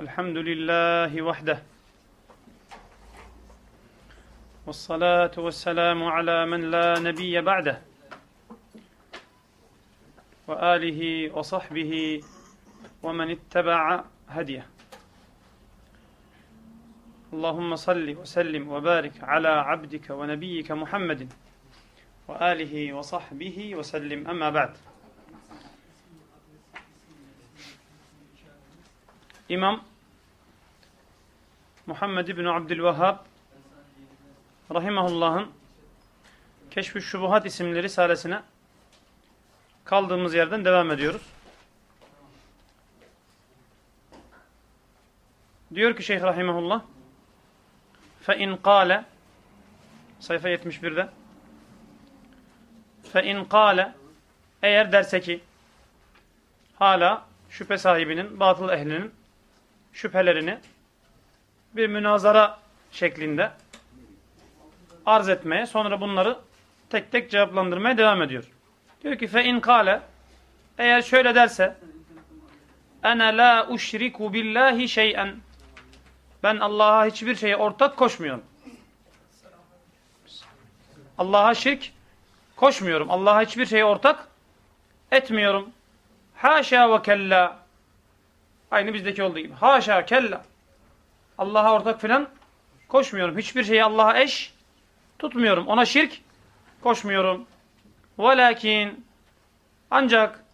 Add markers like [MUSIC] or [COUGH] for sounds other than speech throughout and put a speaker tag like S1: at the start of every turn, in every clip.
S1: الحمد لله وحده. والصلاة والسلام على من لا نبي بعده. وآله وصحبه ومن اتبع هديه. اللهم صل وسلم وبارك على عبدك ونبيك محمد وآله وصحبه وسلم. أما بعد. İmam Muhammed İbni Abdülvehhab Rahimahullah'ın Keşf-ü Şubuhat isimli risalesine kaldığımız yerden devam ediyoruz. Diyor ki Şeyh Rahimahullah فَاِنْ قَالَ sayfa 71'de فَاِنْ قَالَ eğer derse ki hala şüphe sahibinin, batıl ehlinin şüphelerini bir münazara şeklinde arz etmeye, sonra bunları tek tek cevaplandırmaya devam ediyor. Diyor ki fe in kâle eğer şöyle derse ene la uşriku billahi şey'en ben Allah'a hiçbir şeye ortak koşmuyorum. Allah'a şirk koşmuyorum. Allah'a hiçbir şeye ortak etmiyorum. Haşa ve kella Aynı bizdeki olduğu gibi. Haşa kella. Allah'a ortak filan koşmuyorum. Hiçbir şeyi Allah'a eş tutmuyorum. Ona şirk koşmuyorum. Velakin ancak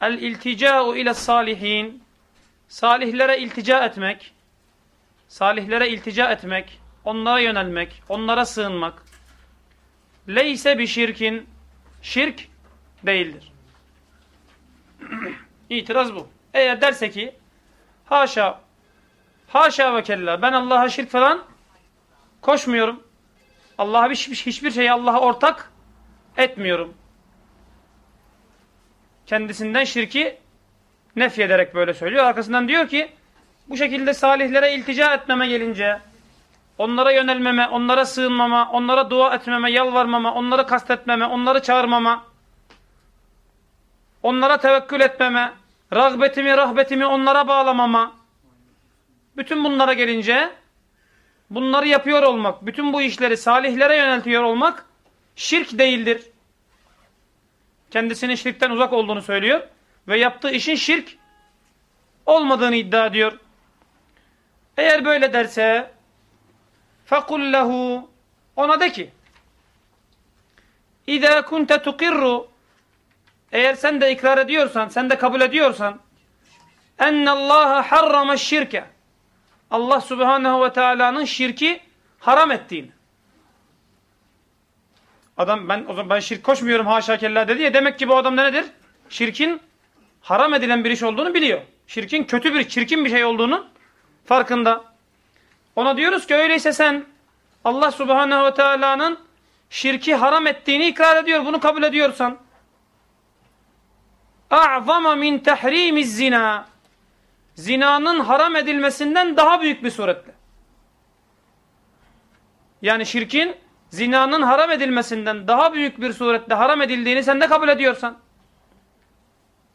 S1: el iltica'u ile salihin salihlere iltica etmek salihlere iltica etmek onlara yönelmek, onlara sığınmak leyse bir şirkin şirk değildir. [CLEARS THROAT] İtiraz bu. Eğer derse ki haşa haşa ve kella ben Allah'a şirk falan koşmuyorum. Allah'a hiçbir, hiçbir şeyi Allah'a ortak etmiyorum. Kendisinden şirki nefy ederek böyle söylüyor. Arkasından diyor ki bu şekilde salihlere iltica etmeme gelince onlara yönelmeme, onlara sığınmama, onlara dua etmeme, yalvarmama, onları kastetmeme, onları çağırmama, onlara tevekkül etmeme, rağbetimi, rahbetimi onlara bağlamama, bütün bunlara gelince bunları yapıyor olmak, bütün bu işleri salihlere yöneltiyor olmak şirk değildir. Kendisinin şirkten uzak olduğunu söylüyor ve yaptığı işin şirk olmadığını iddia ediyor. Eğer böyle derse فَقُلْ لَهُ Ona de ki اِذَا كُنْتَ تُقِرُّ eğer sen de ikrar ediyorsan, sen de kabul ediyorsan ennallaha harrama şirke Allah subhanehu ve teala'nın şirki haram ettiğini. Adam ben o zaman ben şirk koşmuyorum haşa kella dedi ya demek ki bu adam nedir? Şirkin haram edilen bir iş olduğunu biliyor. Şirkin kötü bir, çirkin bir şey olduğunu farkında. Ona diyoruz ki öyleyse sen Allah subhanehu ve teala'nın şirki haram ettiğini ikrar ediyor. Bunu kabul ediyorsan a'zama min tehrimiz zina zinanın haram edilmesinden daha büyük bir suretle. Yani şirkin zinanın haram edilmesinden daha büyük bir surette haram edildiğini sen de kabul ediyorsan.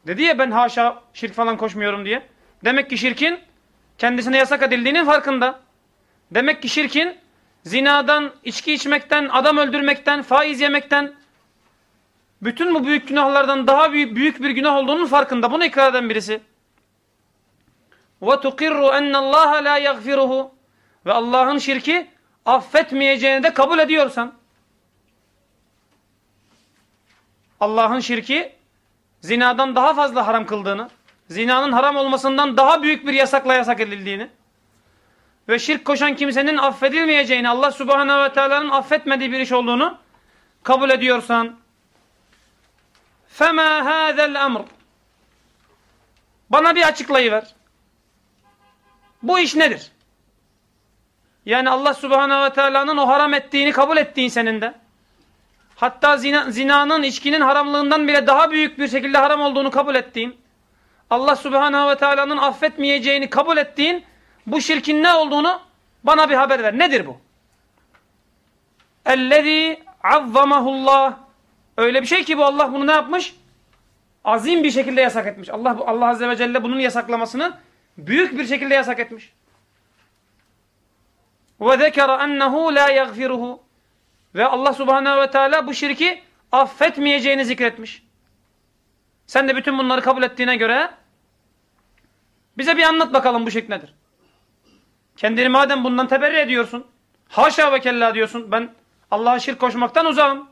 S1: Dedi ya ben haşa şirk falan koşmuyorum diye. Demek ki şirkin kendisine yasak edildiğinin farkında. Demek ki şirkin zinadan, içki içmekten, adam öldürmekten, faiz yemekten, bütün bu büyük günahlardan daha büyük, büyük bir günah olduğunun farkında. Bunu ikrar eden birisi. وَتُقِرُّ اَنَّ اللّٰهَ لَا يَغْفِرُهُ Ve Allah'ın şirki affetmeyeceğini de kabul ediyorsan. Allah'ın şirki zinadan daha fazla haram kıldığını, zinanın haram olmasından daha büyük bir yasakla yasak edildiğini ve şirk koşan kimsenin affedilmeyeceğini, Allah subhanehu ve teala'nın affetmediği bir iş olduğunu kabul ediyorsan, فَمَا هَذَا الْأَمْرِ Bana bir açıklayıver. Bu iş nedir? Yani Allah subhanehu ve teala'nın o haram ettiğini kabul ettiğin senin de. Hatta zina, zinanın, içkinin haramlığından bile daha büyük bir şekilde haram olduğunu kabul ettiğin. Allah subhanehu ve teala'nın affetmeyeceğini kabul ettiğin bu şirkin ne olduğunu bana bir haber ver. Nedir bu? Ellezî azzamahullah. Öyle bir şey ki bu Allah bunu ne yapmış? Azim bir şekilde yasak etmiş. Allah Allah Azze ve Celle bunun yasaklamasını büyük bir şekilde yasak etmiş. Ve zekara ennehu la yaghfiruhu. Ve Allah Subhanahu ve Teala bu şirki affetmeyeceğini zikretmiş. Sen de bütün bunları kabul ettiğine göre bize bir anlat bakalım bu şirk nedir? Kendini madem bundan teberri ediyorsun, haşa ve kella diyorsun, ben Allah'a şirk koşmaktan uzağım.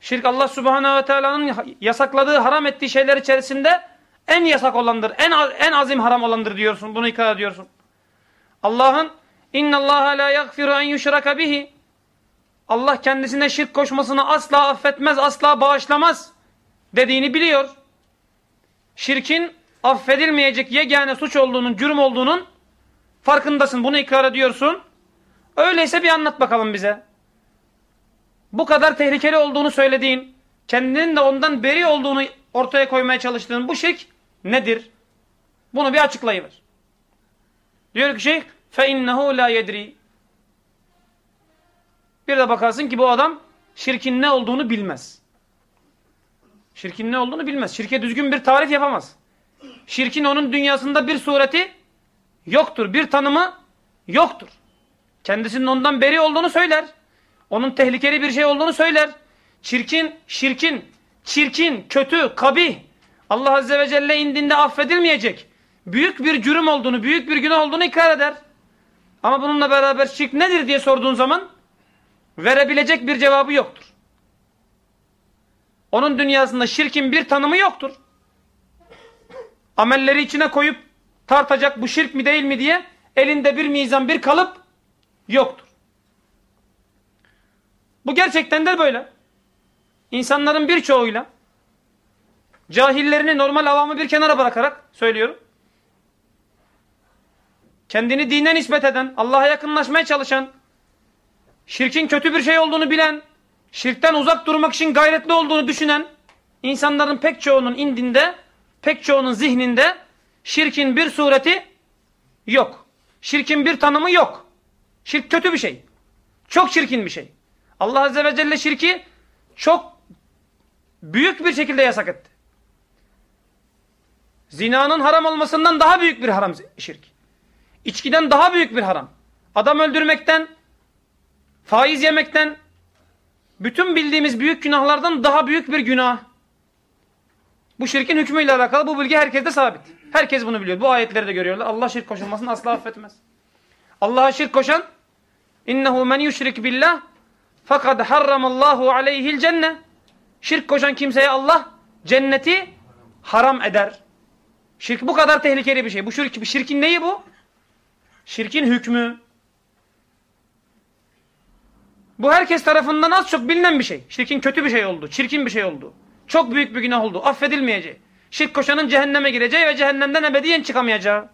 S1: Şirk Allah Subhanahu ve Teala'nın yasakladığı, haram ettiği şeyler içerisinde en yasak olandır, en en azim haram olandır diyorsun. Bunu ikrar ediyorsun. Allah'ın inna Allah la yaghfiru en yushraka bihi. Allah kendisine şirk koşmasını asla affetmez, asla bağışlamaz dediğini biliyor. Şirkin affedilmeyecek yegane suç olduğunun, cürüm olduğunun farkındasın. Bunu ikrar ediyorsun. Öyleyse bir anlat bakalım bize. Bu kadar tehlikeli olduğunu söylediğin, kendinin de ondan beri olduğunu ortaya koymaya çalıştığın bu şirk nedir? Bunu bir açıklayıver. Diyor ki şeyh فَاِنَّهُ la yedri. Bir de bakarsın ki bu adam şirkin ne olduğunu bilmez. Şirkin ne olduğunu bilmez. Şirke düzgün bir tarif yapamaz. Şirkin onun dünyasında bir sureti yoktur. Bir tanımı yoktur. Kendisinin ondan beri olduğunu söyler. Onun tehlikeli bir şey olduğunu söyler. Çirkin, şirkin, çirkin, kötü, kabih. Allah Azze ve Celle indinde affedilmeyecek. Büyük bir cürüm olduğunu, büyük bir günah olduğunu ikrar eder. Ama bununla beraber şirk nedir diye sorduğun zaman verebilecek bir cevabı yoktur. Onun dünyasında şirkin bir tanımı yoktur. Amelleri içine koyup tartacak bu şirk mi değil mi diye elinde bir mizan, bir kalıp yoktur. Bu gerçekten de böyle. İnsanların birçoğuyla cahillerini normal avamı bir kenara bırakarak söylüyorum. Kendini dine nispet eden, Allah'a yakınlaşmaya çalışan, şirkin kötü bir şey olduğunu bilen, şirkten uzak durmak için gayretli olduğunu düşünen insanların pek çoğunun indinde, pek çoğunun zihninde şirkin bir sureti yok. Şirkin bir tanımı yok. Şirk kötü bir şey. Çok çirkin bir şey. Allah Azze ve Celle şirki çok büyük bir şekilde yasak etti. Zinanın haram olmasından daha büyük bir haram şirk. İçkiden daha büyük bir haram. Adam öldürmekten, faiz yemekten, bütün bildiğimiz büyük günahlardan daha büyük bir günah. Bu şirkin hükmüyle alakalı bu bilgi herkeste sabit. Herkes bunu biliyor. Bu ayetleri de görüyorlar. Allah şirk koşulmasını asla affetmez. Allah'a şirk koşan innehu men yüşrik billah fakat harramallahu aleyhil cenne. Şirk koşan kimseye Allah cenneti haram eder. Şirk bu kadar tehlikeli bir şey. Bu şirk, şirkin neyi bu? Şirkin hükmü. Bu herkes tarafından az çok bilinen bir şey. Şirkin kötü bir şey oldu. Çirkin bir şey oldu. Çok büyük bir günah oldu. Affedilmeyeceği. Şirk koşanın cehenneme gireceği ve cehennemden ebediyen çıkamayacağı.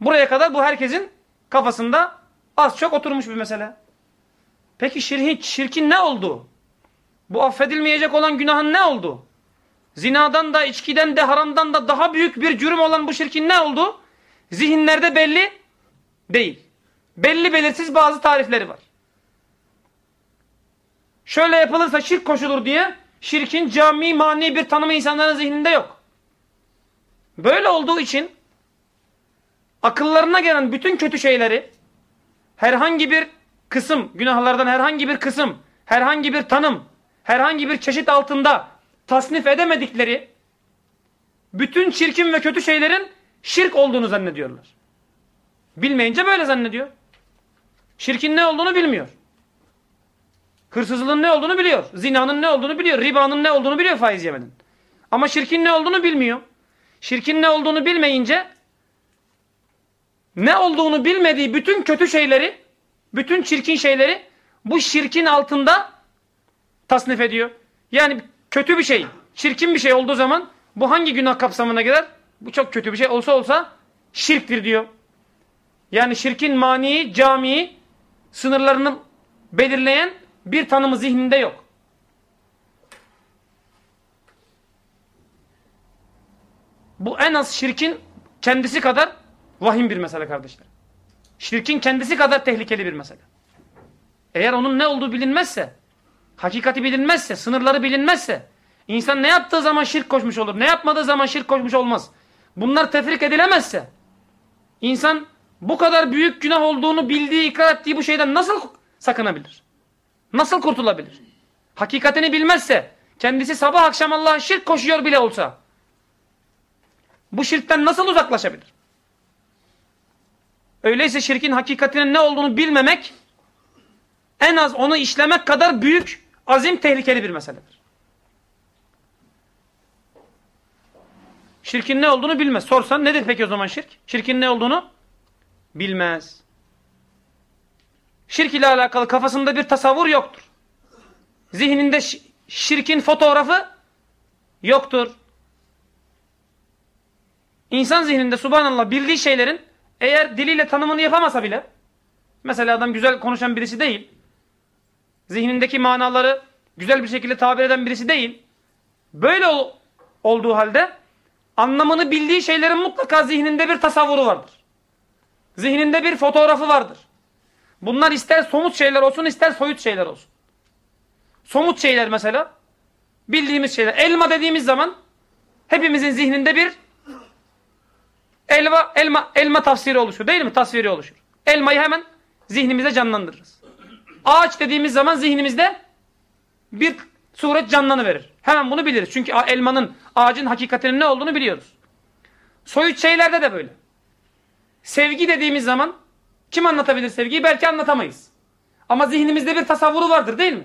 S1: Buraya kadar bu herkesin kafasında az çok oturmuş bir mesele. Peki şirkin, şirkin ne oldu? Bu affedilmeyecek olan günahın ne oldu? Zinadan da, içkiden de, haramdan da daha büyük bir cürüm olan bu şirkin ne oldu? Zihinlerde belli değil. Belli belirsiz bazı tarifleri var. Şöyle yapılırsa şirk koşulur diye şirkin cami mani bir tanımı insanların zihninde yok. Böyle olduğu için akıllarına gelen bütün kötü şeyleri herhangi bir kısım, günahlardan herhangi bir kısım, herhangi bir tanım, herhangi bir çeşit altında tasnif edemedikleri bütün çirkin ve kötü şeylerin şirk olduğunu zannediyorlar. Bilmeyince böyle zannediyor. Şirkin ne olduğunu bilmiyor. Hırsızlığın ne olduğunu biliyor. Zinanın ne olduğunu biliyor. Ribanın ne olduğunu biliyor faiz yemenin. Ama şirkin ne olduğunu bilmiyor. Şirkin ne olduğunu bilmeyince ne olduğunu bilmediği bütün kötü şeyleri, bütün çirkin şeyleri bu şirkin altında tasnif ediyor. Yani kötü bir şey, çirkin bir şey olduğu zaman bu hangi günah kapsamına girer? Bu çok kötü bir şey olsa olsa şirktir diyor. Yani şirkin mani, cami sınırlarını belirleyen bir tanımı zihninde yok. Bu en az şirkin kendisi kadar vahim bir mesele kardeşler. Şirkin kendisi kadar tehlikeli bir mesele. Eğer onun ne olduğu bilinmezse, hakikati bilinmezse, sınırları bilinmezse, İnsan ne yaptığı zaman şirk koşmuş olur. Ne yapmadığı zaman şirk koşmuş olmaz. Bunlar tefrik edilemezse insan bu kadar büyük günah olduğunu bildiği, ikrar ettiği bu şeyden nasıl sakınabilir? Nasıl kurtulabilir? Hakikatini bilmezse, kendisi sabah akşam Allah'a şirk koşuyor bile olsa, bu şirkten nasıl uzaklaşabilir? Öyleyse şirkin hakikatinin ne olduğunu bilmemek, en az onu işlemek kadar büyük, azim, tehlikeli bir meseledir. Şirkin ne olduğunu bilmez. Sorsan nedir peki o zaman şirk? Şirkin ne olduğunu bilmez. Şirk ile alakalı kafasında bir tasavvur yoktur. Zihninde şirkin fotoğrafı yoktur. İnsan zihninde subhanallah bildiği şeylerin eğer diliyle tanımını yapamasa bile mesela adam güzel konuşan birisi değil. Zihnindeki manaları güzel bir şekilde tabir eden birisi değil. Böyle ol, olduğu halde anlamını bildiği şeylerin mutlaka zihninde bir tasavvuru vardır. Zihninde bir fotoğrafı vardır. Bunlar ister somut şeyler olsun ister soyut şeyler olsun. Somut şeyler mesela bildiğimiz şeyler. Elma dediğimiz zaman hepimizin zihninde bir elma elma elma tafsiri oluşur değil mi? Tasviri oluşur. Elmayı hemen zihnimize canlandırırız. Ağaç dediğimiz zaman zihnimizde bir suret canlanıverir. Hemen bunu biliriz. Çünkü elmanın, ağacın hakikatinin ne olduğunu biliyoruz. Soyut şeylerde de böyle. Sevgi dediğimiz zaman kim anlatabilir sevgiyi? Belki anlatamayız. Ama zihnimizde bir tasavvuru vardır değil mi?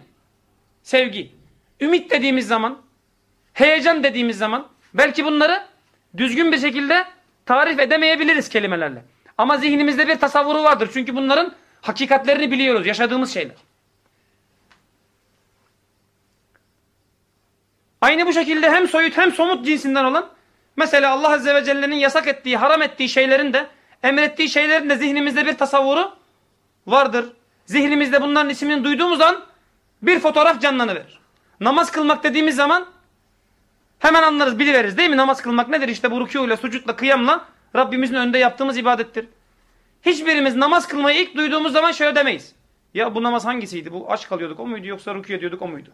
S1: Sevgi. Ümit dediğimiz zaman, heyecan dediğimiz zaman belki bunları düzgün bir şekilde tarif edemeyebiliriz kelimelerle. Ama zihnimizde bir tasavvuru vardır. Çünkü bunların hakikatlerini biliyoruz. Yaşadığımız şeyler. Aynı bu şekilde hem soyut hem somut cinsinden olan mesela Allah Azze ve Celle'nin yasak ettiği, haram ettiği şeylerin de emrettiği şeylerin de zihnimizde bir tasavvuru vardır. Zihnimizde bunların ismini duyduğumuz an bir fotoğraf canlanıverir. Namaz kılmak dediğimiz zaman hemen anlarız, biliveririz değil mi? Namaz kılmak nedir? İşte bu rükûyla, sucutla, kıyamla Rabbimizin önünde yaptığımız ibadettir. Hiçbirimiz namaz kılmayı ilk duyduğumuz zaman şöyle demeyiz. Ya bu namaz hangisiydi? Bu aç kalıyorduk o muydu yoksa rükû ediyorduk o muydu?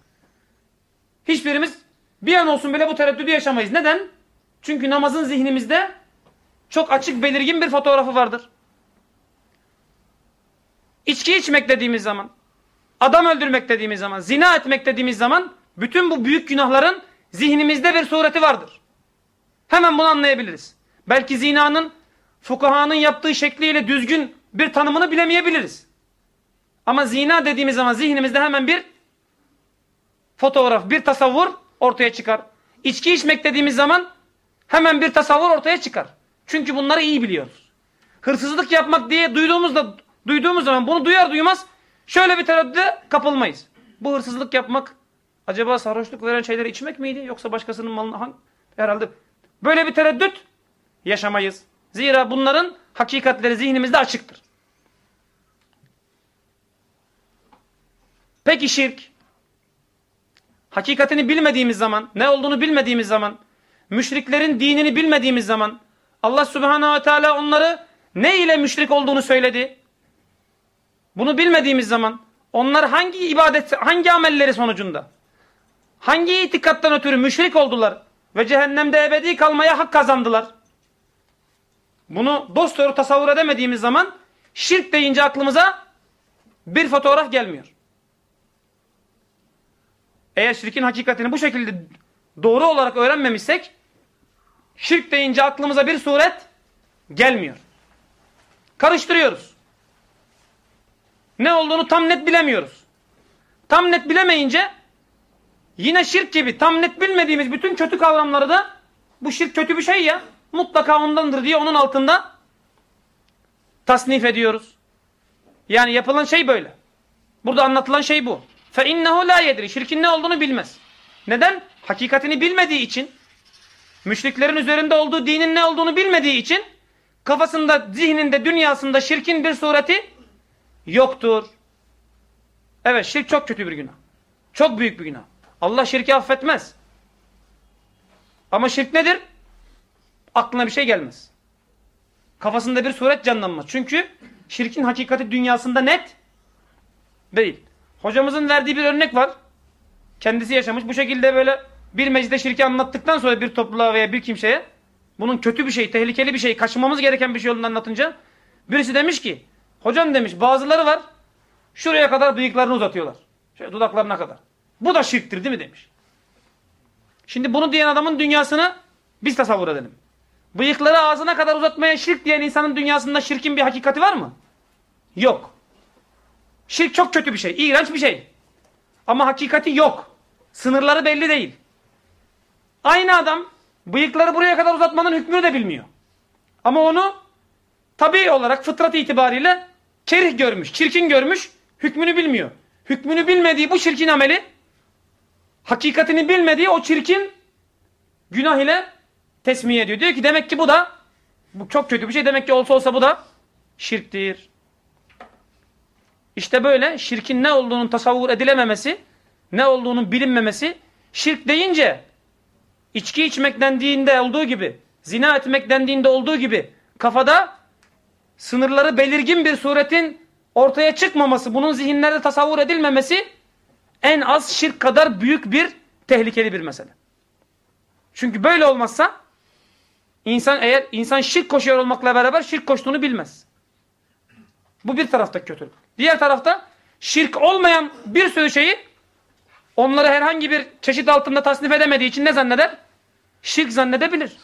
S1: Hiçbirimiz bir an olsun bile bu tereddüdü yaşamayız. Neden? Çünkü namazın zihnimizde çok açık belirgin bir fotoğrafı vardır. İçki içmek dediğimiz zaman, adam öldürmek dediğimiz zaman, zina etmek dediğimiz zaman bütün bu büyük günahların zihnimizde bir sureti vardır. Hemen bunu anlayabiliriz. Belki zinanın fukahanın yaptığı şekliyle düzgün bir tanımını bilemeyebiliriz. Ama zina dediğimiz zaman zihnimizde hemen bir fotoğraf, bir tasavvur ortaya çıkar. İçki içmek dediğimiz zaman hemen bir tasavvur ortaya çıkar. Çünkü bunları iyi biliyoruz. Hırsızlık yapmak diye duyduğumuzda duyduğumuz zaman bunu duyar duymaz şöyle bir tereddüde kapılmayız. Bu hırsızlık yapmak acaba sarhoşluk veren şeyleri içmek miydi yoksa başkasının malını herhalde böyle bir tereddüt yaşamayız. Zira bunların hakikatleri zihnimizde açıktır. Peki şirk hakikatini bilmediğimiz zaman, ne olduğunu bilmediğimiz zaman, müşriklerin dinini bilmediğimiz zaman Allah subhanahu ve teala onları ne ile müşrik olduğunu söyledi. Bunu bilmediğimiz zaman onlar hangi ibadet, hangi amelleri sonucunda, hangi itikattan ötürü müşrik oldular ve cehennemde ebedi kalmaya hak kazandılar. Bunu dosdoğru tasavvur edemediğimiz zaman şirk deyince aklımıza bir fotoğraf gelmiyor. Eğer şirkin hakikatini bu şekilde doğru olarak öğrenmemişsek şirk deyince aklımıza bir suret gelmiyor. Karıştırıyoruz. Ne olduğunu tam net bilemiyoruz. Tam net bilemeyince yine şirk gibi tam net bilmediğimiz bütün kötü kavramları da bu şirk kötü bir şey ya mutlaka ondandır diye onun altında tasnif ediyoruz. Yani yapılan şey böyle. Burada anlatılan şey bu. فَاِنَّهُ لَا يَدْرِ Şirkin ne olduğunu bilmez. Neden? Hakikatini bilmediği için, müşriklerin üzerinde olduğu dinin ne olduğunu bilmediği için, kafasında, zihninde, dünyasında şirkin bir sureti yoktur. Evet, şirk çok kötü bir günah. Çok büyük bir günah. Allah şirki affetmez. Ama şirk nedir? Aklına bir şey gelmez. Kafasında bir suret canlanmaz. Çünkü şirkin hakikati dünyasında net değil. Hocamızın verdiği bir örnek var. Kendisi yaşamış. Bu şekilde böyle bir mecliste şirki anlattıktan sonra bir topluluğa veya bir kimseye bunun kötü bir şey, tehlikeli bir şey, kaçınmamız gereken bir şey olduğunu anlatınca birisi demiş ki hocam demiş bazıları var şuraya kadar bıyıklarını uzatıyorlar. Şöyle dudaklarına kadar. Bu da şirktir değil mi demiş. Şimdi bunu diyen adamın dünyasını biz tasavvur edelim. Bıyıkları ağzına kadar uzatmaya şirk diyen insanın dünyasında şirkin bir hakikati var mı? Yok. Şirk çok kötü bir şey, iğrenç bir şey. Ama hakikati yok. Sınırları belli değil. Aynı adam bıyıkları buraya kadar uzatmanın hükmünü de bilmiyor. Ama onu tabi olarak fıtrat itibariyle kerih görmüş, çirkin görmüş, hükmünü bilmiyor. Hükmünü bilmediği bu çirkin ameli, hakikatini bilmediği o çirkin günah ile tesmiye ediyor. Diyor ki demek ki bu da bu çok kötü bir şey. Demek ki olsa olsa bu da şirktir. İşte böyle şirkin ne olduğunun tasavvur edilememesi, ne olduğunun bilinmemesi, şirk deyince içki içmek dendiğinde olduğu gibi, zina etmek dendiğinde olduğu gibi kafada sınırları belirgin bir suretin ortaya çıkmaması, bunun zihinlerde tasavvur edilmemesi en az şirk kadar büyük bir tehlikeli bir mesele. Çünkü böyle olmazsa insan eğer insan şirk koşuyor olmakla beraber şirk koştuğunu bilmez. Bu bir tarafta kötülük. Diğer tarafta şirk olmayan bir sürü şeyi onları herhangi bir çeşit altında tasnif edemediği için ne zanneder? Şirk zannedebilir.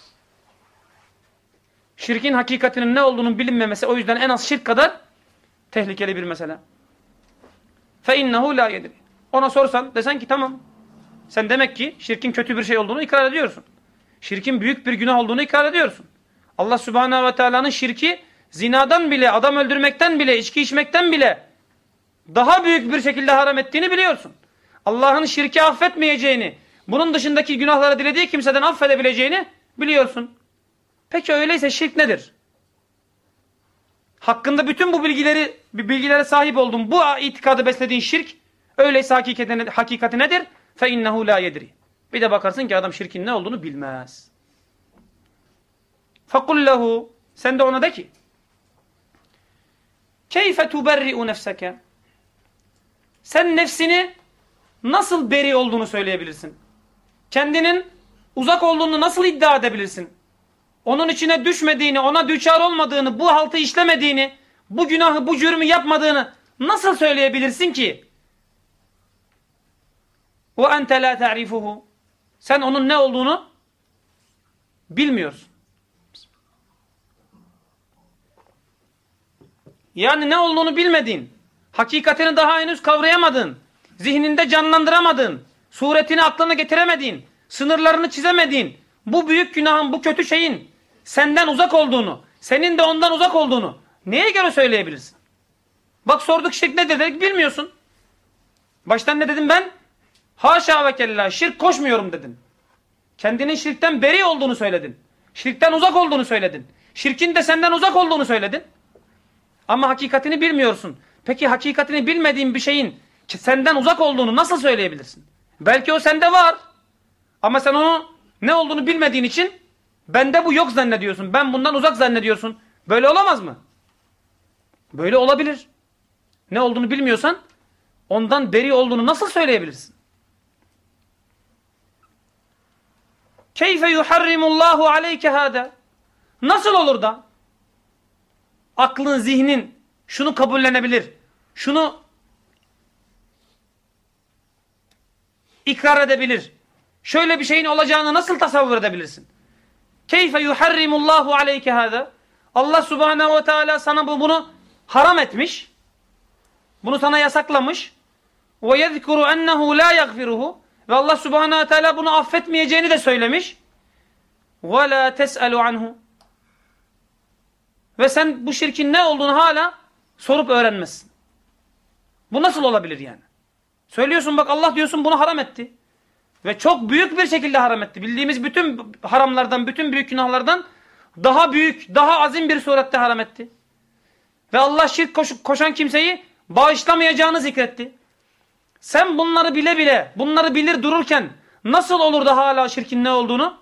S1: Şirkin hakikatinin ne olduğunun bilinmemesi o yüzden en az şirk kadar tehlikeli bir mesele. فَاِنَّهُ لَا يَدْرِ Ona sorsan desen ki tamam. Sen demek ki şirkin kötü bir şey olduğunu ikrar ediyorsun. Şirkin büyük bir günah olduğunu ikrar ediyorsun. Allah Subhanahu ve Teala'nın şirki zinadan bile, adam öldürmekten bile, içki içmekten bile daha büyük bir şekilde haram ettiğini biliyorsun. Allah'ın şirki affetmeyeceğini, bunun dışındaki günahları dilediği kimseden affedebileceğini biliyorsun. Peki öyleyse şirk nedir? Hakkında bütün bu bilgileri bilgilere sahip oldun. Bu itikadı beslediğin şirk öyleyse hakikati, hakikati nedir? İnnehu la yedri. Bir de bakarsın ki adam şirkin ne olduğunu bilmez. Lehu sen de ona de ki Keyfe tuberri'u nefseke Sen nefsini nasıl beri olduğunu söyleyebilirsin? Kendinin uzak olduğunu nasıl iddia edebilirsin? Onun içine düşmediğini, ona düçar olmadığını, bu haltı işlemediğini, bu günahı, bu cürmü yapmadığını nasıl söyleyebilirsin ki? Ente la ta'rifuhu. Sen onun ne olduğunu bilmiyorsun. Yani ne olduğunu bilmediğin, hakikatini daha henüz kavrayamadın, zihninde canlandıramadın, suretini aklına getiremediğin, sınırlarını çizemediğin, bu büyük günahın, bu kötü şeyin senden uzak olduğunu, senin de ondan uzak olduğunu neye göre söyleyebilirsin? Bak sorduk şirk nedir dedik bilmiyorsun. Baştan ne dedim ben? Haşa ve kella şirk koşmuyorum dedin. Kendinin şirkten beri olduğunu söyledin. Şirkten uzak olduğunu söyledin. Şirkin de senden uzak olduğunu söyledin. Ama hakikatini bilmiyorsun. Peki hakikatini bilmediğin bir şeyin senden uzak olduğunu nasıl söyleyebilirsin? Belki o sende var. Ama sen onu ne olduğunu bilmediğin için bende bu yok zannediyorsun. Ben bundan uzak zannediyorsun. Böyle olamaz mı? Böyle olabilir. Ne olduğunu bilmiyorsan ondan beri olduğunu nasıl söyleyebilirsin? Keyfe yuharrimullahu aleyke hâdâ. Nasıl olur da aklın, zihnin şunu kabullenebilir, şunu ikrar edebilir. Şöyle bir şeyin olacağını nasıl tasavvur edebilirsin? Keyfe yuharrimullahu aleyke hâdâ. Allah subhanehu ve teala sana bu, bunu haram etmiş. Bunu sana yasaklamış. Ve yezkuru ennehu la yagfiruhu. Ve Allah subhanehu ve teala bunu affetmeyeceğini de söylemiş. La tes'elu anhu. Ve sen bu şirkin ne olduğunu hala sorup öğrenmezsin. Bu nasıl olabilir yani? Söylüyorsun bak Allah diyorsun bunu haram etti. Ve çok büyük bir şekilde haram etti. Bildiğimiz bütün haramlardan, bütün büyük günahlardan daha büyük, daha azim bir surette haram etti. Ve Allah şirk koş koşan kimseyi bağışlamayacağını zikretti. Sen bunları bile bile, bunları bilir dururken nasıl olur da hala şirkin ne olduğunu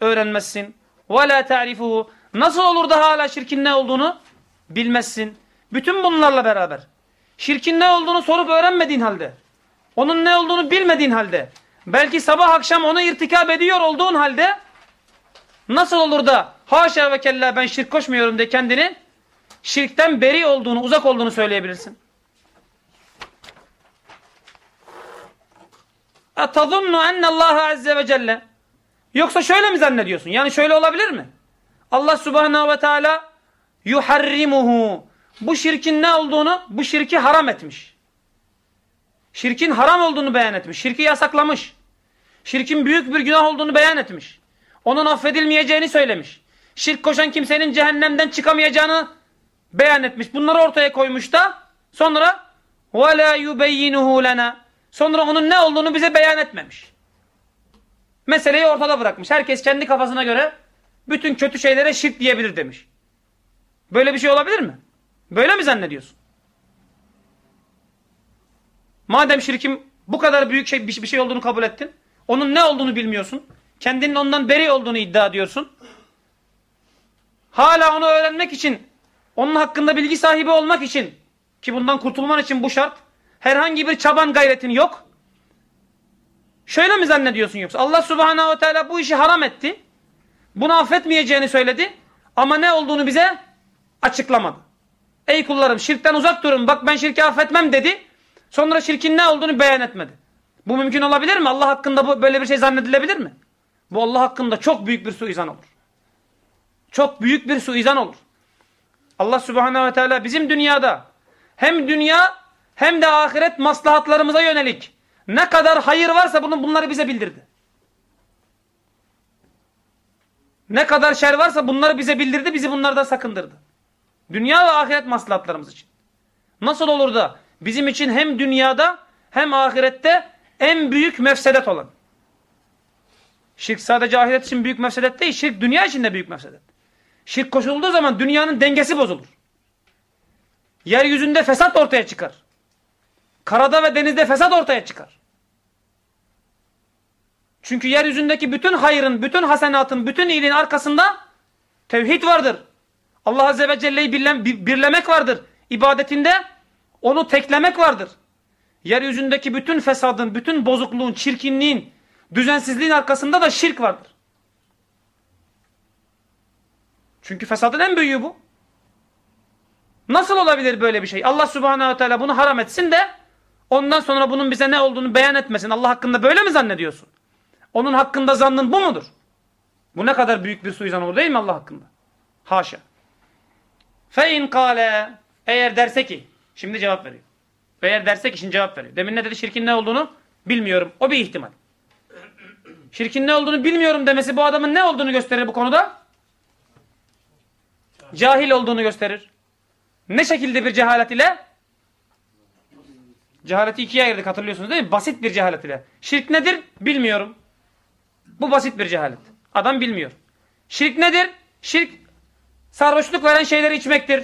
S1: öğrenmezsin. وَلَا تَعْرِفُهُ Nasıl olur da hala şirkin ne olduğunu bilmezsin. Bütün bunlarla beraber şirkin ne olduğunu sorup öğrenmediğin halde, onun ne olduğunu bilmediğin halde belki sabah akşam onu irtikap ediyor olduğun halde nasıl olur da haşa ve kella ben şirk koşmuyorum de kendini şirkten beri olduğunu, uzak olduğunu söyleyebilirsin. اَتَظُنُّ اَنَّ اللّٰهَ azze ve celle Yoksa şöyle mi zannediyorsun? Yani şöyle olabilir mi? Allah subhanahu ve teala yuharrimuhu bu şirkin ne olduğunu, bu şirki haram etmiş. Şirkin haram olduğunu beyan etmiş. Şirki yasaklamış. Şirkin büyük bir günah olduğunu beyan etmiş. Onun affedilmeyeceğini söylemiş. Şirk koşan kimsenin cehennemden çıkamayacağını beyan etmiş. Bunları ortaya koymuş da sonra وَلَا يُبَيِّنُهُ لَنَا Sonra onun ne olduğunu bize beyan etmemiş. Meseleyi ortada bırakmış. Herkes kendi kafasına göre bütün kötü şeylere şirk diyebilir demiş. Böyle bir şey olabilir mi? Böyle mi zannediyorsun? Madem şirkin bu kadar büyük şey, bir şey olduğunu kabul ettin. Onun ne olduğunu bilmiyorsun. Kendinin ondan beri olduğunu iddia ediyorsun. Hala onu öğrenmek için, onun hakkında bilgi sahibi olmak için ki bundan kurtulman için bu şart. Herhangi bir çaban gayretin yok. Şöyle mi zannediyorsun yoksa? Allah subhanahu ve teala bu işi haram etti. Bunu affetmeyeceğini söyledi. Ama ne olduğunu bize açıklamadı. Ey kullarım şirkten uzak durun. Bak ben şirki affetmem dedi. Sonra şirkin ne olduğunu beyan etmedi. Bu mümkün olabilir mi? Allah hakkında bu böyle bir şey zannedilebilir mi? Bu Allah hakkında çok büyük bir suizan olur. Çok büyük bir suizan olur. Allah subhanahu ve teala bizim dünyada hem dünya hem de ahiret maslahatlarımıza yönelik ne kadar hayır varsa bunun bunları bize bildirdi. Ne kadar şer varsa bunları bize bildirdi, bizi bunlardan sakındırdı. Dünya ve ahiret maslahatlarımız için. Nasıl olur da bizim için hem dünyada hem ahirette en büyük mefsedet olan. Şirk sadece ahiret için büyük mefsedet değil, şirk dünya için de büyük mefsedet. Şirk koşulduğu zaman dünyanın dengesi bozulur. Yeryüzünde fesat ortaya çıkar. Karada ve denizde fesat ortaya çıkar. Çünkü yeryüzündeki bütün hayrın, bütün hasenatın, bütün iyiliğin arkasında tevhid vardır. Allah Azze ve Celle'yi birlemek vardır. İbadetinde onu teklemek vardır. Yeryüzündeki bütün fesadın, bütün bozukluğun, çirkinliğin, düzensizliğin arkasında da şirk vardır. Çünkü fesadın en büyüğü bu. Nasıl olabilir böyle bir şey? Allah Subhanahu Teala bunu haram etsin de ondan sonra bunun bize ne olduğunu beyan etmesin. Allah hakkında böyle mi zannediyorsun? Onun hakkında zannın bu mudur? Bu ne kadar büyük bir suizan olur değil mi Allah hakkında? Haşa. Fe in kâle eğer derse ki şimdi cevap veriyor. Eğer derse ki şimdi cevap veriyor. Demin ne dedi? Şirkin ne olduğunu bilmiyorum. O bir ihtimal. Şirkin ne olduğunu bilmiyorum demesi bu adamın ne olduğunu gösterir bu konuda? Cahil olduğunu gösterir. Ne şekilde bir cehalet ile? Cehaleti ikiye ayırdık hatırlıyorsunuz değil mi? Basit bir cehalet ile. Şirk nedir? Bilmiyorum. Bu basit bir cehalet. Adam bilmiyor. Şirk nedir? Şirk sarhoşluk veren şeyleri içmektir.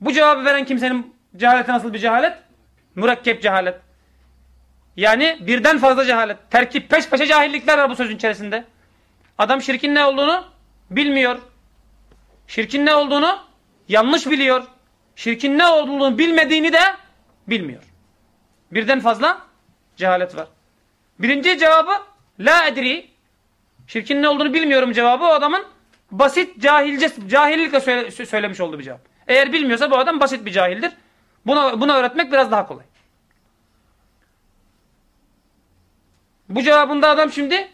S1: Bu cevabı veren kimsenin cehaleti nasıl bir cehalet? Mürekkep cehalet. Yani birden fazla cehalet. Terkip peş peşe cahillikler var bu sözün içerisinde. Adam şirkin ne olduğunu bilmiyor. Şirkin ne olduğunu yanlış biliyor. Şirkin ne olduğunu bilmediğini de bilmiyor. Birden fazla cehalet var. Birinci cevabı La edri. Şirkin ne olduğunu bilmiyorum cevabı o adamın basit cahilce cahillikle söyle, söylemiş olduğu bir cevap. Eğer bilmiyorsa bu adam basit bir cahildir. Buna, buna öğretmek biraz daha kolay. Bu cevabında adam şimdi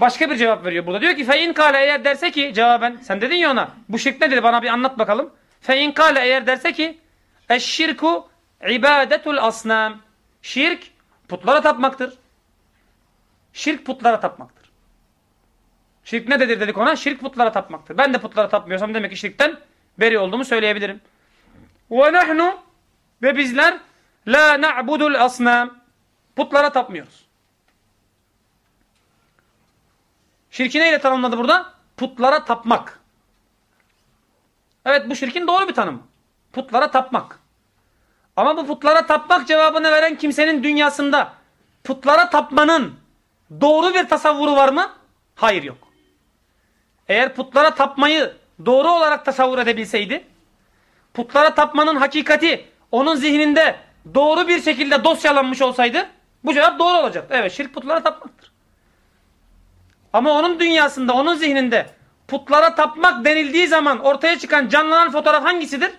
S1: başka bir cevap veriyor. Burada diyor ki fe in kale eğer derse ki cevaben sen dedin ya ona bu şirk nedir bana bir anlat bakalım. Fe in kale eğer derse ki eşşirku ibadetul asnam. Şirk putlara tapmaktır. Şirk putlara tapmaktır. Şirk ne dedir dedik ona? Şirk putlara tapmaktır. Ben de putlara tapmıyorsam demek ki şirkten beri olduğumu söyleyebilirim. Ve nahnu ve bizler la na'budul asnam. Putlara tapmıyoruz. Şirki neyle tanımladı burada? Putlara tapmak. Evet bu şirkin doğru bir tanımı. Putlara tapmak. Ama bu putlara tapmak cevabını veren kimsenin dünyasında putlara tapmanın doğru bir tasavvuru var mı? Hayır yok. Eğer putlara tapmayı doğru olarak tasavvur edebilseydi, putlara tapmanın hakikati onun zihninde doğru bir şekilde dosyalanmış olsaydı, Bu cevap doğru olacak. Evet şirk putlara tapmaktır. Ama onun dünyasında, onun zihninde putlara tapmak denildiği zaman ortaya çıkan canlanan fotoğraf hangisidir?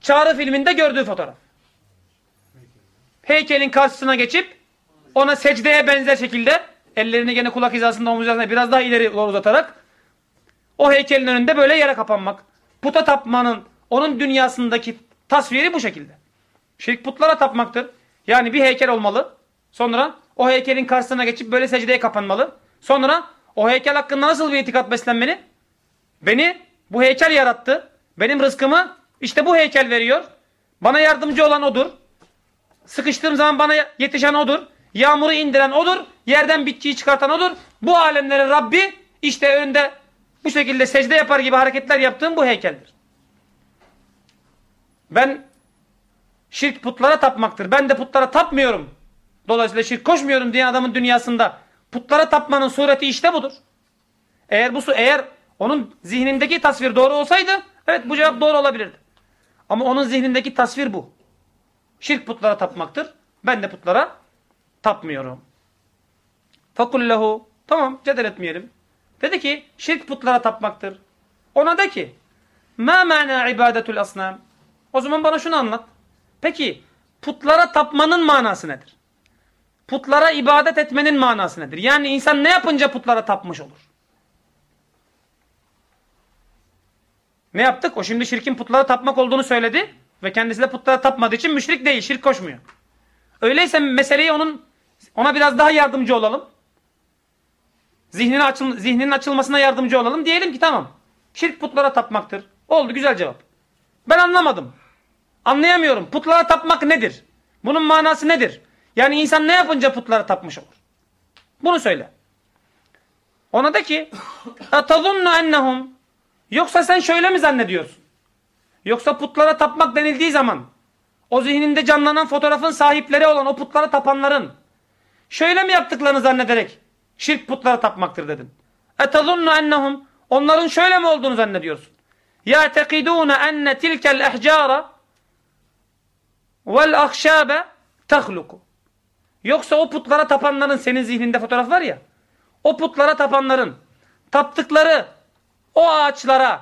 S1: Çağrı filminde gördüğü fotoğraf. Heykelin karşısına geçip ona secdeye benzer şekilde ellerini gene kulak hizasında omuz hizasında biraz daha ileri doğru uzatarak o heykelin önünde böyle yere kapanmak. Puta tapmanın onun dünyasındaki tasviri bu şekilde. Şirk putlara tapmaktır. Yani bir heykel olmalı. Sonra o heykelin karşısına geçip böyle secdeye kapanmalı. Sonra o heykel hakkında nasıl bir itikat beslenmeli? Beni bu heykel yarattı. Benim rızkımı işte bu heykel veriyor. Bana yardımcı olan odur. Sıkıştığım zaman bana yetişen odur. Yağmuru indiren odur. Yerden bitkiyi çıkartan odur. Bu alemlerin Rabbi işte önünde bu şekilde secde yapar gibi hareketler yaptığım bu heykeldir. Ben şirk putlara tapmaktır. Ben de putlara tapmıyorum. Dolayısıyla şirk koşmuyorum diyen adamın dünyasında putlara tapmanın sureti işte budur. Eğer bu eğer onun zihnindeki tasvir doğru olsaydı evet bu cevap doğru olabilirdi. Ama onun zihnindeki tasvir bu. Şirk putlara tapmaktır. Ben de putlara tapmıyorum. Fakullehu tamam cedel etmeyelim. Dedi ki şirk putlara tapmaktır. Ona de ki ma mana ibadetul asnam. O zaman bana şunu anlat. Peki putlara tapmanın manası nedir? Putlara ibadet etmenin manası nedir? Yani insan ne yapınca putlara tapmış olur? Ne yaptık? O şimdi şirkin putlara tapmak olduğunu söyledi ve kendisi de putlara tapmadığı için müşrik değil, şirk koşmuyor. Öyleyse meseleyi onun ona biraz daha yardımcı olalım. Zihninin, açıl, zihninin açılmasına yardımcı olalım. Diyelim ki tamam. Şirk putlara tapmaktır. Oldu güzel cevap. Ben anlamadım. Anlayamıyorum. Putlara tapmak nedir? Bunun manası nedir? Yani insan ne yapınca putlara tapmış olur? Bunu söyle. Ona de ki اَتَظُنُّ اَنَّهُمْ Yoksa sen şöyle mi zannediyorsun? Yoksa putlara tapmak denildiği zaman o zihninde canlanan fotoğrafın sahipleri olan o putlara tapanların şöyle mi yaptıklarını zannederek şirk putlara tapmaktır dedin. Etazunnu ennehum onların şöyle mi olduğunu zannediyorsun? Ya tekidûne enne tilkel ehcâra vel ahşâbe tehluku. Yoksa o putlara tapanların senin zihninde fotoğraf var ya. O putlara tapanların taptıkları o ağaçlara,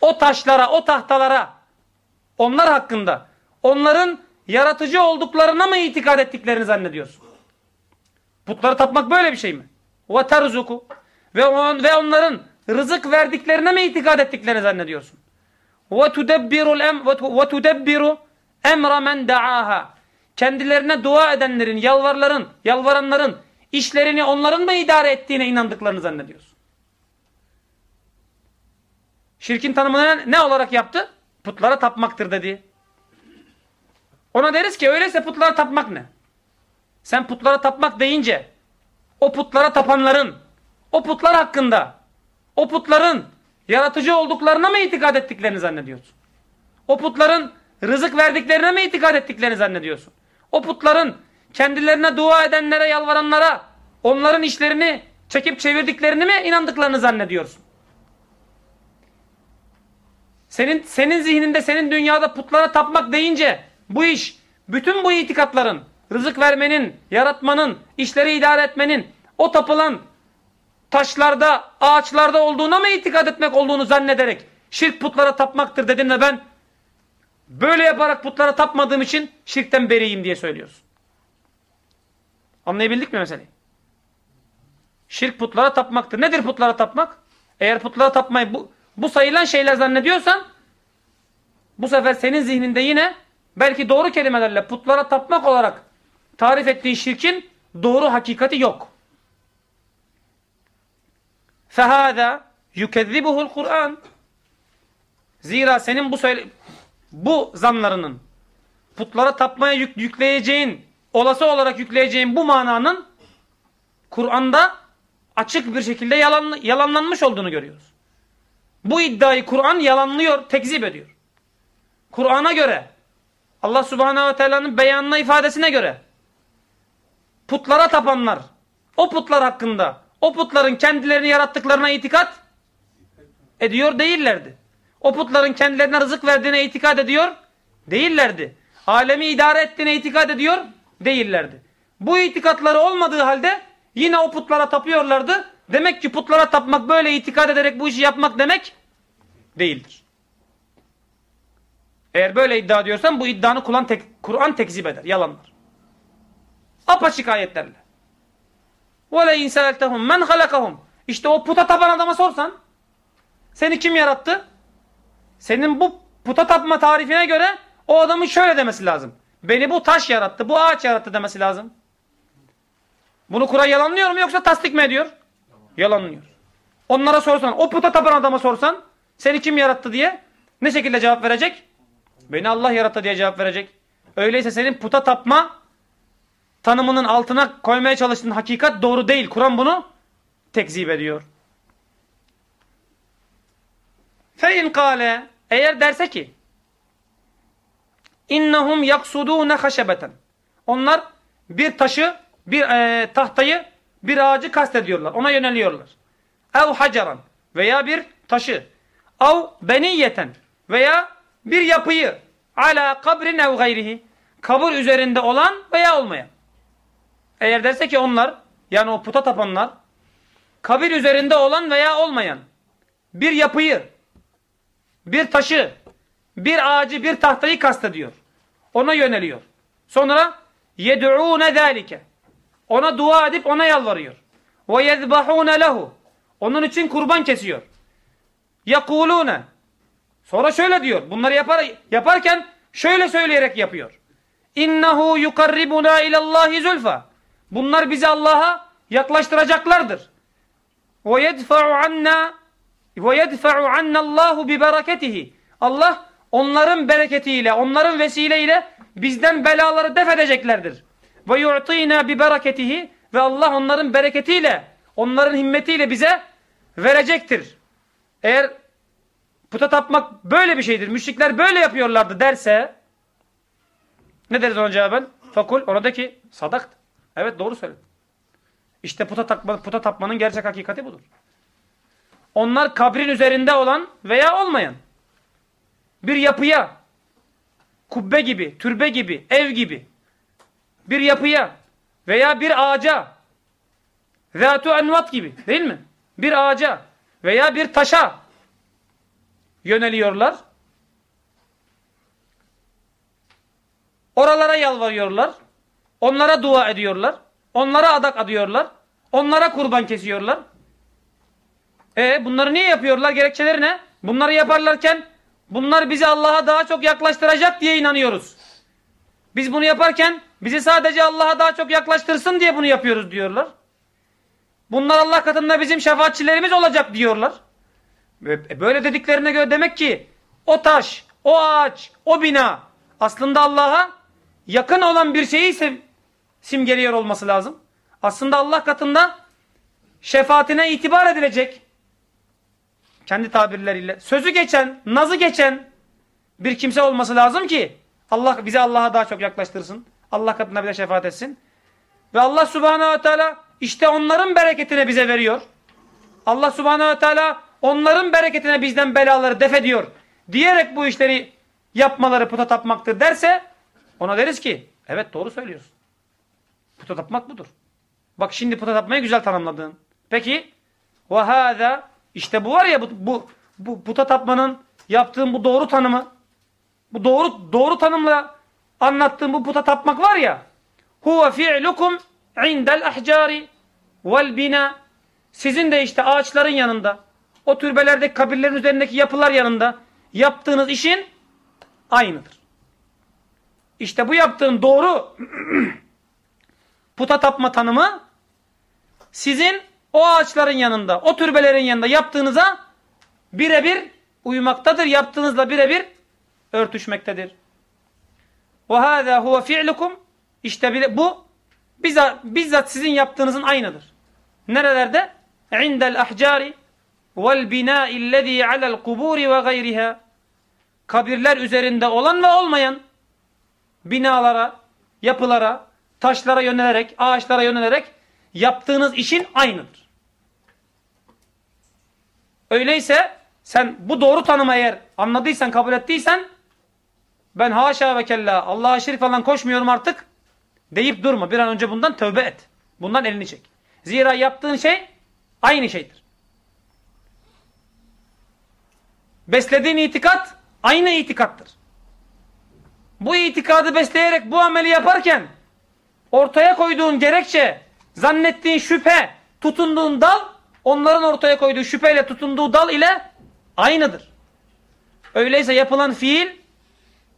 S1: o taşlara, o tahtalara onlar hakkında onların yaratıcı olduklarına mı itikad ettiklerini zannediyorsun? Putlara tapmak böyle bir şey mi? Terzuku ve, on, ve onların rızık verdiklerine mi itikad ettiklerini zannediyorsun? Tudebbiru emra men da'aha. Kendilerine dua edenlerin, yalvarların, yalvaranların işlerini onların mı idare ettiğine inandıklarını zannediyorsun? Şirkin tanımını ne olarak yaptı? Putlara tapmaktır dedi. Ona deriz ki öyleyse putlara tapmak ne? Sen putlara tapmak deyince o putlara tapanların, o putlar hakkında, o putların yaratıcı olduklarına mı itikad ettiklerini zannediyorsun? O putların rızık verdiklerine mi itikad ettiklerini zannediyorsun? O putların kendilerine dua edenlere, yalvaranlara onların işlerini çekip çevirdiklerini mi inandıklarını zannediyorsun? Senin senin zihninde, senin dünyada putlara tapmak deyince bu iş bütün bu itikatların, rızık vermenin, yaratmanın, işleri idare etmenin, o tapılan taşlarda, ağaçlarda olduğuna mı itikad etmek olduğunu zannederek şirk putlara tapmaktır dedin ve ben böyle yaparak putlara tapmadığım için şirkten beriyim diye söylüyorsun. Anlayabildik mi meseleyi? Şirk putlara tapmaktır. Nedir putlara tapmak? Eğer putlara tapmayı bu, bu sayılan şeyler zannediyorsan bu sefer senin zihninde yine belki doğru kelimelerle putlara tapmak olarak tarif ettiğin şirkin doğru hakikati yok. فَهَذَا يُكَذِّبُهُ الْقُرْآنِ Zira senin bu söyle bu zanlarının putlara tapmaya yük, yükleyeceğin, olası olarak yükleyeceğin bu mananın Kur'an'da açık bir şekilde yalan, yalanlanmış olduğunu görüyoruz. Bu iddiayı Kur'an yalanlıyor, tekzip ediyor. Kur'an'a göre, Allah Subhanahu ve Teala'nın beyanına, ifadesine göre putlara tapanlar, o putlar hakkında, o putların kendilerini yarattıklarına itikat ediyor değillerdi. O putların kendilerine rızık verdiğine itikat ediyor değillerdi. Alemi idare ettiğine itikat ediyor değillerdi. Bu itikatları olmadığı halde yine o putlara tapıyorlardı. Demek ki putlara tapmak böyle itikad ederek bu işi yapmak demek değildir. Eğer böyle iddia ediyorsan bu iddianı Kur'an tek, Kur'an tekzip eder. Yalanlar. Apaçık ayetlerle. وَلَيْنْ سَأَلْتَهُمْ مَنْ خَلَقَهُمْ İşte o puta tapan adama sorsan seni kim yarattı? Senin bu puta tapma tarifine göre o adamın şöyle demesi lazım. Beni bu taş yarattı, bu ağaç yarattı demesi lazım. Bunu Kur'an yalanlıyor mu yoksa tasdik mi ediyor? Yalanlıyor. Onlara sorsan, o puta tapan adama sorsan seni kim yarattı diye ne şekilde cevap verecek? Beni Allah yarattı diye cevap verecek. Öyleyse senin puta tapma tanımının altına koymaya çalıştığın hakikat doğru değil. Kur'an bunu tekzip ediyor. Fein kale eğer derse ki innahum yaksudune haşebeten onlar bir taşı bir e, tahtayı bir ağacı kastediyorlar. Ona yöneliyorlar. Ev hacaran veya bir taşı. Ev beniyeten veya bir yapıyı ala kabrin ev gayrihi kabur üzerinde olan veya olmayan. Eğer derse ki onlar yani o puta tapanlar kabir üzerinde olan veya olmayan bir yapıyı, bir taşı, bir ağacı, bir tahtayı kastediyor. Ona yöneliyor. Sonra yed'ûne zâlike. Ona dua edip ona yalvarıyor. Ve yezbahûne lehu. Onun için kurban kesiyor. Yakulûne. Sonra şöyle diyor. Bunları yapar, yaparken şöyle söyleyerek yapıyor. İnnehu yukarribuna ilallahi zulfa. Bunlar bizi Allah'a yaklaştıracaklardır. Ve yedfa'u anna ve yedfa'u anna Allahu bi bereketihi. Allah onların bereketiyle, onların vesileyle bizden belaları def edeceklerdir. Ve yu'tina bi bereketihi ve Allah onların bereketiyle, onların himmetiyle bize verecektir. Eğer puta tapmak böyle bir şeydir, müşrikler böyle yapıyorlardı derse ne deriz ona cevaben? Fakul ona de ki sadakt. Evet doğru söyledin. İşte puta, takma, puta tapmanın gerçek hakikati budur. Onlar kabrin üzerinde olan veya olmayan bir yapıya, kubbe gibi, türbe gibi, ev gibi bir yapıya veya bir ağaca zatu envat gibi değil mi? Bir ağaca veya bir taşa yöneliyorlar. Oralara yalvarıyorlar. Onlara dua ediyorlar. Onlara adak adıyorlar. Onlara kurban kesiyorlar. E bunları niye yapıyorlar? Gerekçeleri ne? Bunları yaparlarken bunlar bizi Allah'a daha çok yaklaştıracak diye inanıyoruz. Biz bunu yaparken bizi sadece Allah'a daha çok yaklaştırsın diye bunu yapıyoruz diyorlar. Bunlar Allah katında bizim şefaatçilerimiz olacak diyorlar. E, böyle dediklerine göre demek ki o taş, o ağaç, o bina aslında Allah'a yakın olan bir şeyi simgeliyor olması lazım. Aslında Allah katında şefaatine itibar edilecek kendi tabirleriyle sözü geçen, nazı geçen bir kimse olması lazım ki Allah bizi Allah'a daha çok yaklaştırsın. Allah katında bize şefaat etsin. Ve Allah subhanehu ve teala işte onların bereketine bize veriyor. Allah subhanehu ve teala onların bereketine bizden belaları def ediyor. Diyerek bu işleri yapmaları puta tapmaktır derse ona deriz ki evet doğru söylüyorsun. Puta tapmak budur. Bak şimdi puta tapmayı güzel tanımladın. Peki hâzâ işte bu var ya bu, bu, bu puta tapmanın yaptığın bu doğru tanımı bu doğru doğru tanımla anlattığım bu puta tapmak var ya huve fi'lukum indel ahcari vel bina sizin de işte ağaçların yanında o türbelerdeki kabirlerin üzerindeki yapılar yanında yaptığınız işin aynıdır. İşte bu yaptığın doğru [CLEARS THROAT] puta tapma tanımı sizin o ağaçların yanında, o türbelerin yanında yaptığınıza birebir uymaktadır. Yaptığınızla birebir örtüşmektedir. Ve hâzâ huve fi'lukum. İşte bu bizzat, bizzat sizin yaptığınızın aynıdır. Nerelerde? İndel ahcari vel binâillezî alel kuburi ve gayrihâ. Kabirler üzerinde olan ve olmayan binalara, yapılara, taşlara yönelerek, ağaçlara yönelerek yaptığınız işin aynıdır. Öyleyse sen bu doğru tanıma eğer anladıysan, kabul ettiysen ben haşa ve kella Allah'a şirk falan koşmuyorum artık. deyip durma. Bir an önce bundan tövbe et. Bundan elini çek. Zira yaptığın şey aynı şeydir. Beslediğin itikat aynı itikattır. Bu itikadı besleyerek bu ameli yaparken ortaya koyduğun gerekçe, zannettiğin şüphe, tutunduğun dal onların ortaya koyduğu şüpheyle tutunduğu dal ile aynıdır. Öyleyse yapılan fiil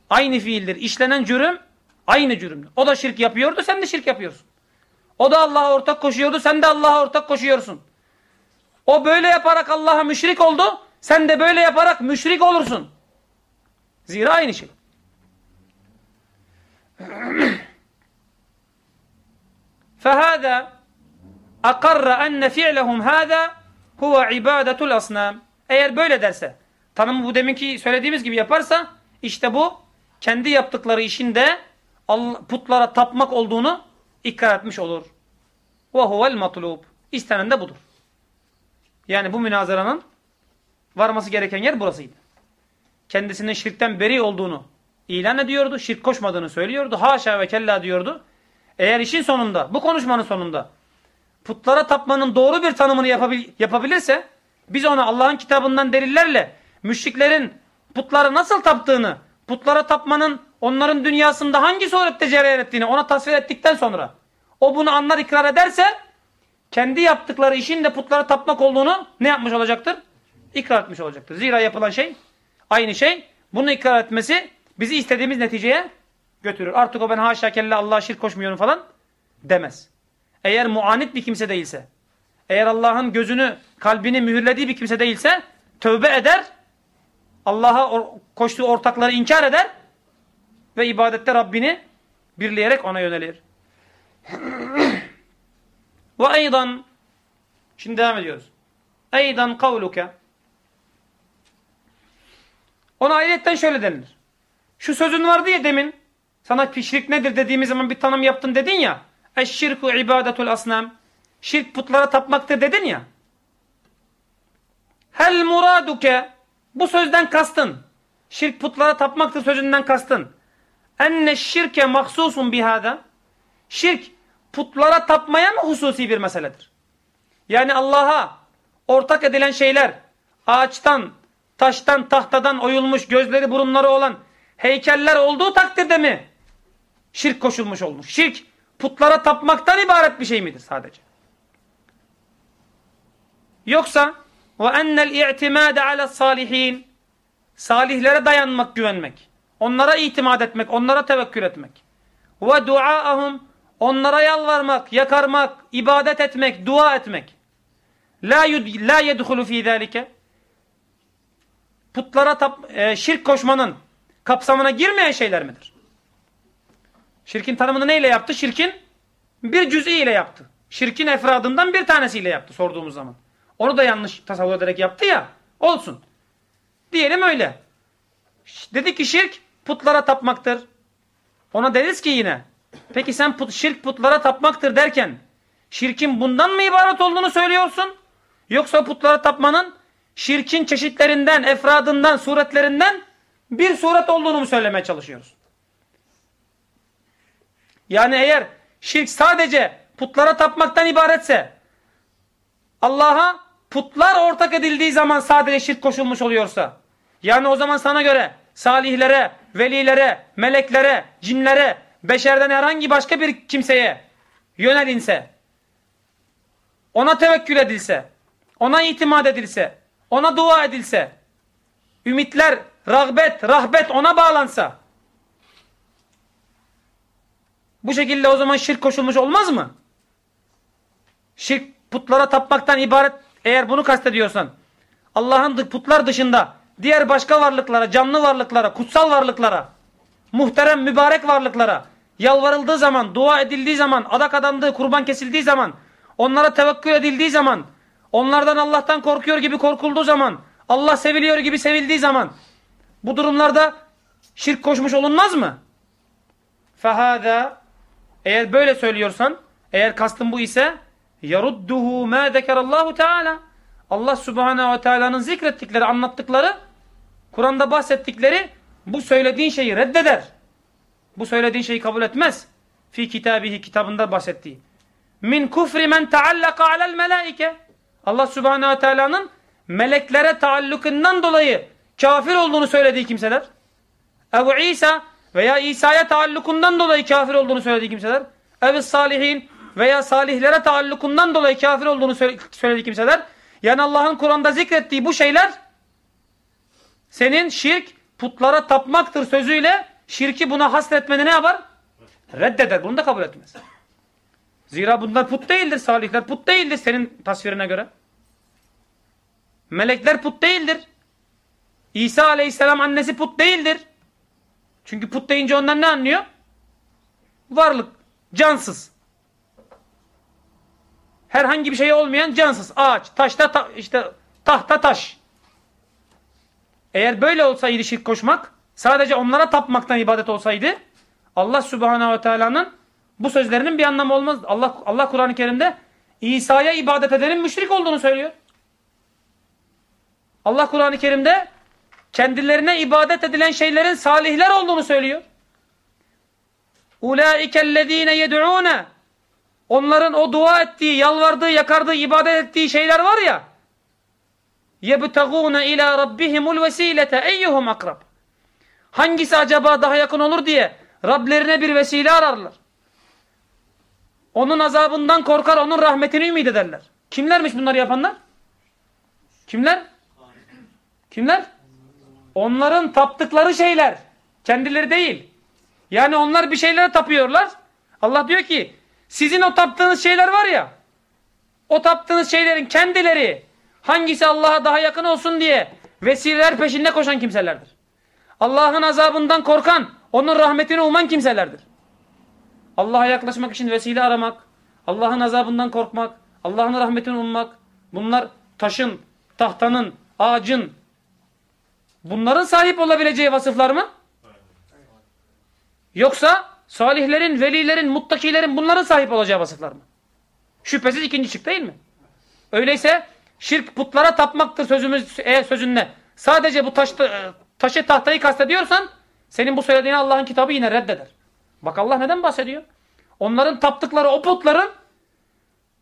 S1: aynı fiildir. İşlenen cürüm aynı cürümdür. O da şirk yapıyordu, sen de şirk yapıyorsun. O da Allah'a ortak koşuyordu, sen de Allah'a ortak koşuyorsun. O böyle yaparak Allah'a müşrik oldu, sen de böyle yaparak müşrik olursun. Zira aynı şey. فهذا أقر أن فعلهم هذا huve ibadetul asnam. Eğer böyle derse, tanımı bu deminki söylediğimiz gibi yaparsa, işte bu kendi yaptıkları işinde putlara tapmak olduğunu ikrar etmiş olur. Huvel matlub. İstenen de budur. Yani bu münazaranın varması gereken yer burasıydı. Kendisinin şirkten beri olduğunu ilan ediyordu. Şirk koşmadığını söylüyordu. Haşa ve kella diyordu. Eğer işin sonunda, bu konuşmanın sonunda putlara tapmanın doğru bir tanımını yapabil yapabilirse biz ona Allah'ın kitabından delillerle müşriklerin putlara nasıl taptığını, putlara tapmanın onların dünyasında hangi surette cereyan ettiğini ona tasvir ettikten sonra o bunu anlar ikrar ederse kendi yaptıkları işin de putlara tapmak olduğunu ne yapmış olacaktır? İkrar etmiş olacaktır. Zira yapılan şey aynı şey. Bunu ikrar etmesi bizi istediğimiz neticeye götürür. Artık o ben haşa kelle Allah'a şirk koşmuyorum falan demez. Eğer muanit bir kimse değilse, eğer Allah'ın gözünü, kalbini mühürlediği bir kimse değilse tövbe eder, Allah'a koştuğu ortakları inkar eder ve ibadette Rabbini birleyerek ona yönelir. [CLEARS THROAT] ve aydan şimdi devam ediyoruz. Aydan kavluke ona ayetten şöyle denilir. Şu sözün vardı ya demin sana şirk nedir dediğimiz zaman bir tanım yaptın dedin ya. Eşşirku ibadetul asnam. Şirk putlara tapmaktır dedin ya. Hel muraduke. Bu sözden kastın. Şirk putlara tapmaktır sözünden kastın. Enne şirke mahsusun bihada. Şirk putlara tapmaya mı hususi bir meseledir? Yani Allah'a ortak edilen şeyler ağaçtan, taştan, tahtadan oyulmuş, gözleri burunları olan heykeller olduğu takdirde mi şirk koşulmuş olmuş? Şirk putlara tapmaktan ibaret bir şey midir sadece? Yoksa ve ennel i'timade ala salihin salihlere dayanmak, güvenmek. Onlara itimat etmek, onlara tevekkül etmek. Ve duaahum onlara yalvarmak, yakarmak, ibadet etmek, dua etmek. La yud la yedhulu fi zalike. Putlara tap, e, şirk koşmanın kapsamına girmeyen şeyler midir? Şirkin tanımını neyle yaptı? Şirkin bir cüz'i ile yaptı. Şirkin efradından bir tanesiyle yaptı sorduğumuz zaman. Onu da yanlış tasavvur ederek yaptı ya. Olsun. Diyelim öyle. Dedi ki şirk putlara tapmaktır. Ona deriz ki yine. Peki sen put, şirk putlara tapmaktır derken şirkin bundan mı ibaret olduğunu söylüyorsun? Yoksa putlara tapmanın şirkin çeşitlerinden, efradından, suretlerinden bir suret olduğunu mu söylemeye çalışıyoruz? Yani eğer şirk sadece putlara tapmaktan ibaretse Allah'a putlar ortak edildiği zaman sadece şirk koşulmuş oluyorsa yani o zaman sana göre salihlere, velilere, meleklere, cinlere, beşerden herhangi başka bir kimseye yönelinse, ona tevekkül edilse, ona itimat edilse, ona dua edilse, ümitler, rağbet, rahbet ona bağlansa, bu şekilde o zaman şirk koşulmuş olmaz mı? Şirk putlara tapmaktan ibaret eğer bunu kastediyorsan Allah'ın putlar dışında diğer başka varlıklara, canlı varlıklara, kutsal varlıklara, muhterem mübarek varlıklara yalvarıldığı zaman, dua edildiği zaman, adak adandığı, kurban kesildiği zaman, onlara tevekkül edildiği zaman, onlardan Allah'tan korkuyor gibi korkulduğu zaman, Allah seviliyor gibi sevildiği zaman bu durumlarda şirk koşmuş olunmaz mı? Fehada eğer böyle söylüyorsan, eğer kastın bu ise yarudduhu ma zekerallahu teala. Allah Subhanahu ve Teala'nın zikrettikleri, anlattıkları, Kur'an'da bahsettikleri bu söylediğin şeyi reddeder. Bu söylediğin şeyi kabul etmez. fi kitabihi kitabında bahsettiği. Min kufri men taallaka alel melaike. Allah Subhanahu ve Teala'nın meleklere taallukundan dolayı kafir olduğunu söylediği kimseler. Ebu İsa veya İsa'ya taallukundan dolayı kafir olduğunu söylediği kimseler. Ebu Salihin veya salihlere taallukundan dolayı kafir olduğunu söylediği kimseler. Yani Allah'ın Kur'an'da zikrettiği bu şeyler senin şirk putlara tapmaktır sözüyle şirki buna hasretmeni ne yapar? Reddeder. Bunu da kabul etmez. Zira bunlar put değildir. Salihler put değildir senin tasvirine göre. Melekler put değildir. İsa aleyhisselam annesi put değildir. Çünkü put deyince ondan ne anlıyor? Varlık. Cansız. Herhangi bir şey olmayan cansız. Ağaç, taşta, ta, işte tahta taş. Eğer böyle olsaydı şirk koşmak, sadece onlara tapmaktan ibadet olsaydı, Allah Subhanahu ve Teala'nın bu sözlerinin bir anlamı olmaz. Allah Allah Kur'an-ı Kerim'de İsa'ya ibadet edenin müşrik olduğunu söylüyor. Allah Kur'an-ı Kerim'de kendilerine ibadet edilen şeylerin salihler olduğunu söylüyor. Ulaikellezine yed'ûne Onların o dua ettiği, yalvardığı, yakardığı, ibadet ettiği şeyler var ya. يَبْتَغُونَ اِلَى رَبِّهِمُ الْوَس۪يلَةَ اَيُّهُمْ akrab. Hangisi acaba daha yakın olur diye Rablerine bir vesile ararlar. Onun azabından korkar, onun rahmetini ümit ederler. Kimlermiş bunları yapanlar? Kimler? Kimler? Onların taptıkları şeyler. Kendileri değil. Yani onlar bir şeylere tapıyorlar. Allah diyor ki sizin o taptığınız şeyler var ya o taptığınız şeylerin kendileri hangisi Allah'a daha yakın olsun diye vesileler peşinde koşan kimselerdir. Allah'ın azabından korkan, onun rahmetini uman kimselerdir. Allah'a yaklaşmak için vesile aramak, Allah'ın azabından korkmak, Allah'ın rahmetini ummak, bunlar taşın, tahtanın, ağacın, bunların sahip olabileceği vasıflar mı? Yoksa salihlerin, velilerin, muttakilerin bunların sahip olacağı vasıflar mı? Şüphesiz ikinci şık değil mi? Öyleyse şirk putlara tapmaktır sözümüz eğer sözünde. Sadece bu taş, taşı tahtayı kastediyorsan senin bu söylediğini Allah'ın kitabı yine reddeder. Bak Allah neden bahsediyor? Onların taptıkları o putların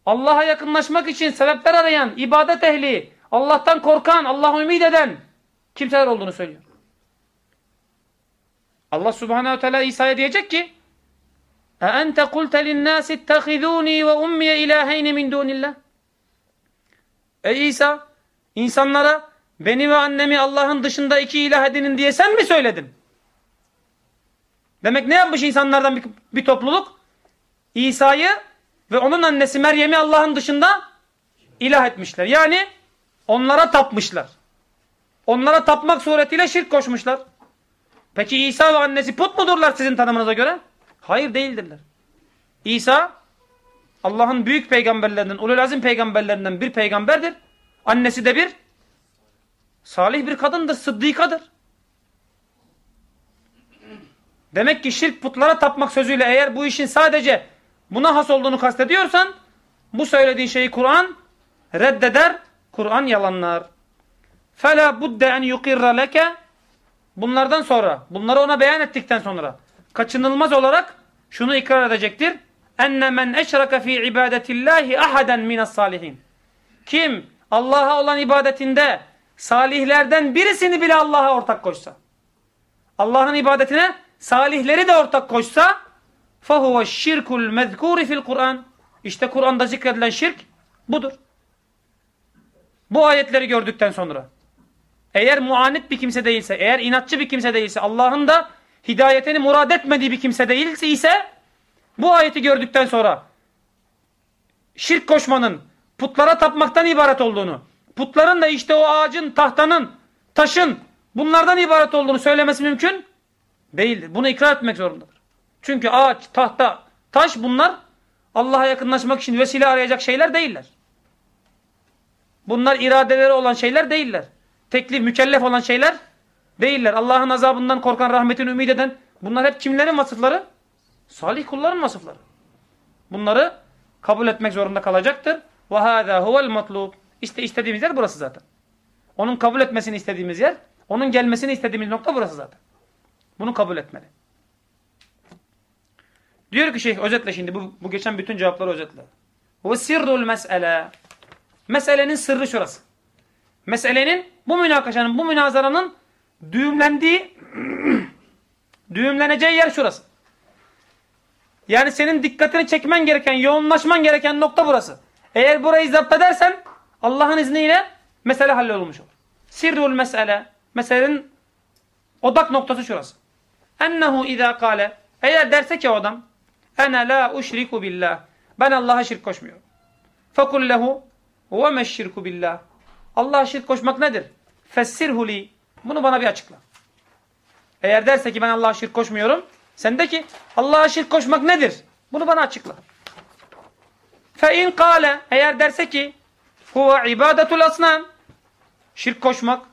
S1: Allah'a yakınlaşmak için sebepler arayan, ibadet ehli, Allah'tan korkan, Allah'ı ümit eden kimseler olduğunu söylüyor. Allah Subhanahu Teala İsa'ya diyecek ki: "E ente kulte lin-nâs ittehizûnî ve ummiye ilâheyni min dûnillah?" Ey İsa, insanlara beni ve annemi Allah'ın dışında iki ilah edinin diye sen mi söyledin? Demek ne yapmış insanlardan bir, bir topluluk? İsa'yı ve onun annesi Meryem'i Allah'ın dışında ilah etmişler. Yani onlara tapmışlar. Onlara tapmak suretiyle şirk koşmuşlar. Peki İsa ve annesi put mudurlar sizin tanımınıza göre? Hayır değildirler. İsa Allah'ın büyük peygamberlerinden, ulul azim peygamberlerinden bir peygamberdir. Annesi de bir salih bir kadındır, sıddikadır. Demek ki şirk putlara tapmak sözüyle eğer bu işin sadece buna has olduğunu kastediyorsan bu söylediğin şeyi Kur'an reddeder, Kur'an yalanlar. فَلَا بُدَّ اَنْ يُقِرَّ لَكَ Bunlardan sonra, bunları ona beyan ettikten sonra kaçınılmaz olarak şunu ikrar edecektir. Enne men eşraka fi ibadetillahi ahaden minas salihin. Kim Allah'a olan ibadetinde salihlerden birisini bile Allah'a ortak koşsa. Allah'ın ibadetine salihleri de ortak koşsa fahuve şirkul mezkuri fil Kur'an. İşte Kur'an'da zikredilen şirk budur. Bu ayetleri gördükten sonra eğer muanit bir kimse değilse, eğer inatçı bir kimse değilse, Allah'ın da hidayetini murad etmediği bir kimse değilse ise bu ayeti gördükten sonra şirk koşmanın putlara tapmaktan ibaret olduğunu, putların da işte o ağacın, tahtanın, taşın bunlardan ibaret olduğunu söylemesi mümkün değildir. Bunu ikrar etmek zorundadır. Çünkü ağaç, tahta, taş bunlar Allah'a yakınlaşmak için vesile arayacak şeyler değiller. Bunlar iradeleri olan şeyler değiller teklif, mükellef olan şeyler değiller. Allah'ın azabından korkan, rahmetini ümit eden bunlar hep kimlerin vasıfları? Salih kulların vasıfları. Bunları kabul etmek zorunda kalacaktır. وَهَذَا هُوَ الْمَطْلُوبِ İşte istediğimiz yer burası zaten. Onun kabul etmesini istediğimiz yer, onun gelmesini istediğimiz nokta burası zaten. Bunu kabul etmeli. Diyor ki şeyh özetle şimdi bu, bu geçen bütün cevapları özetle. Ve sirrul mesele. Meselenin sırrı şurası. Meselenin bu münakaşanın, bu münazaranın düğümlendiği düğümleneceği yer şurası. Yani senin dikkatini çekmen gereken, yoğunlaşman gereken nokta burası. Eğer burayı zapt edersen Allah'ın izniyle mesele hallolmuş olur. Sirrul mesele. Meselenin odak noktası şurası. Ennehu izâ kâle. Eğer derse ki o adam ene la uşriku billah. Ben Allah'a şirk koşmuyorum. Fekul lehu ve meşşirku billah. Allah'a şirk koşmak nedir? Fessirhu li. Bunu bana bir açıkla. Eğer derse ki ben Allah'a şirk koşmuyorum. Sen de ki Allah'a şirk koşmak nedir? Bunu bana açıkla. Fe in kâle. Eğer derse ki huve ibadetul asnam. Şirk koşmak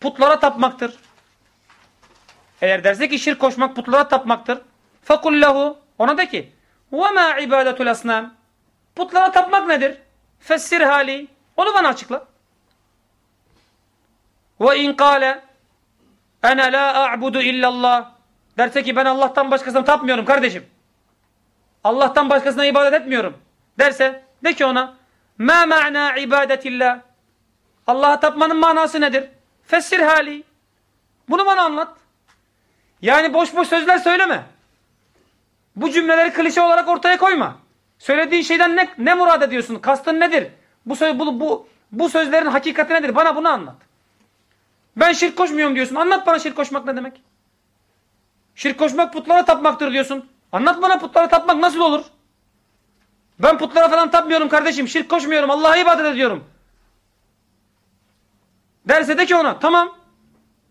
S1: putlara tapmaktır. Eğer derse ki şirk koşmak putlara tapmaktır. Fekul lehu. Ona de ki ve ma ibadetul asnam. Putlara tapmak nedir? Fessir hali. Onu bana açıkla. Ve in kâle ene la a'budu illallah. Derse ki ben Allah'tan başkasına tapmıyorum kardeşim. Allah'tan başkasına ibadet etmiyorum. Derse de ki ona ma ma'na ibadetillah. Allah'a tapmanın manası nedir? Fessir hali. Bunu bana anlat. Yani boş boş sözler söyleme. Bu cümleleri klişe olarak ortaya koyma. Söylediğin şeyden ne, ne murad ediyorsun? Kastın nedir? Bu, bu, bu, bu sözlerin hakikati nedir? Bana bunu anlat. Ben şirk koşmuyorum diyorsun. Anlat bana şirk koşmak ne demek? Şirk koşmak putlara tapmaktır diyorsun. Anlat bana putlara tapmak nasıl olur? Ben putlara falan tapmıyorum kardeşim. Şirk koşmuyorum. Allah'a ibadet ediyorum. Derse de ki ona tamam.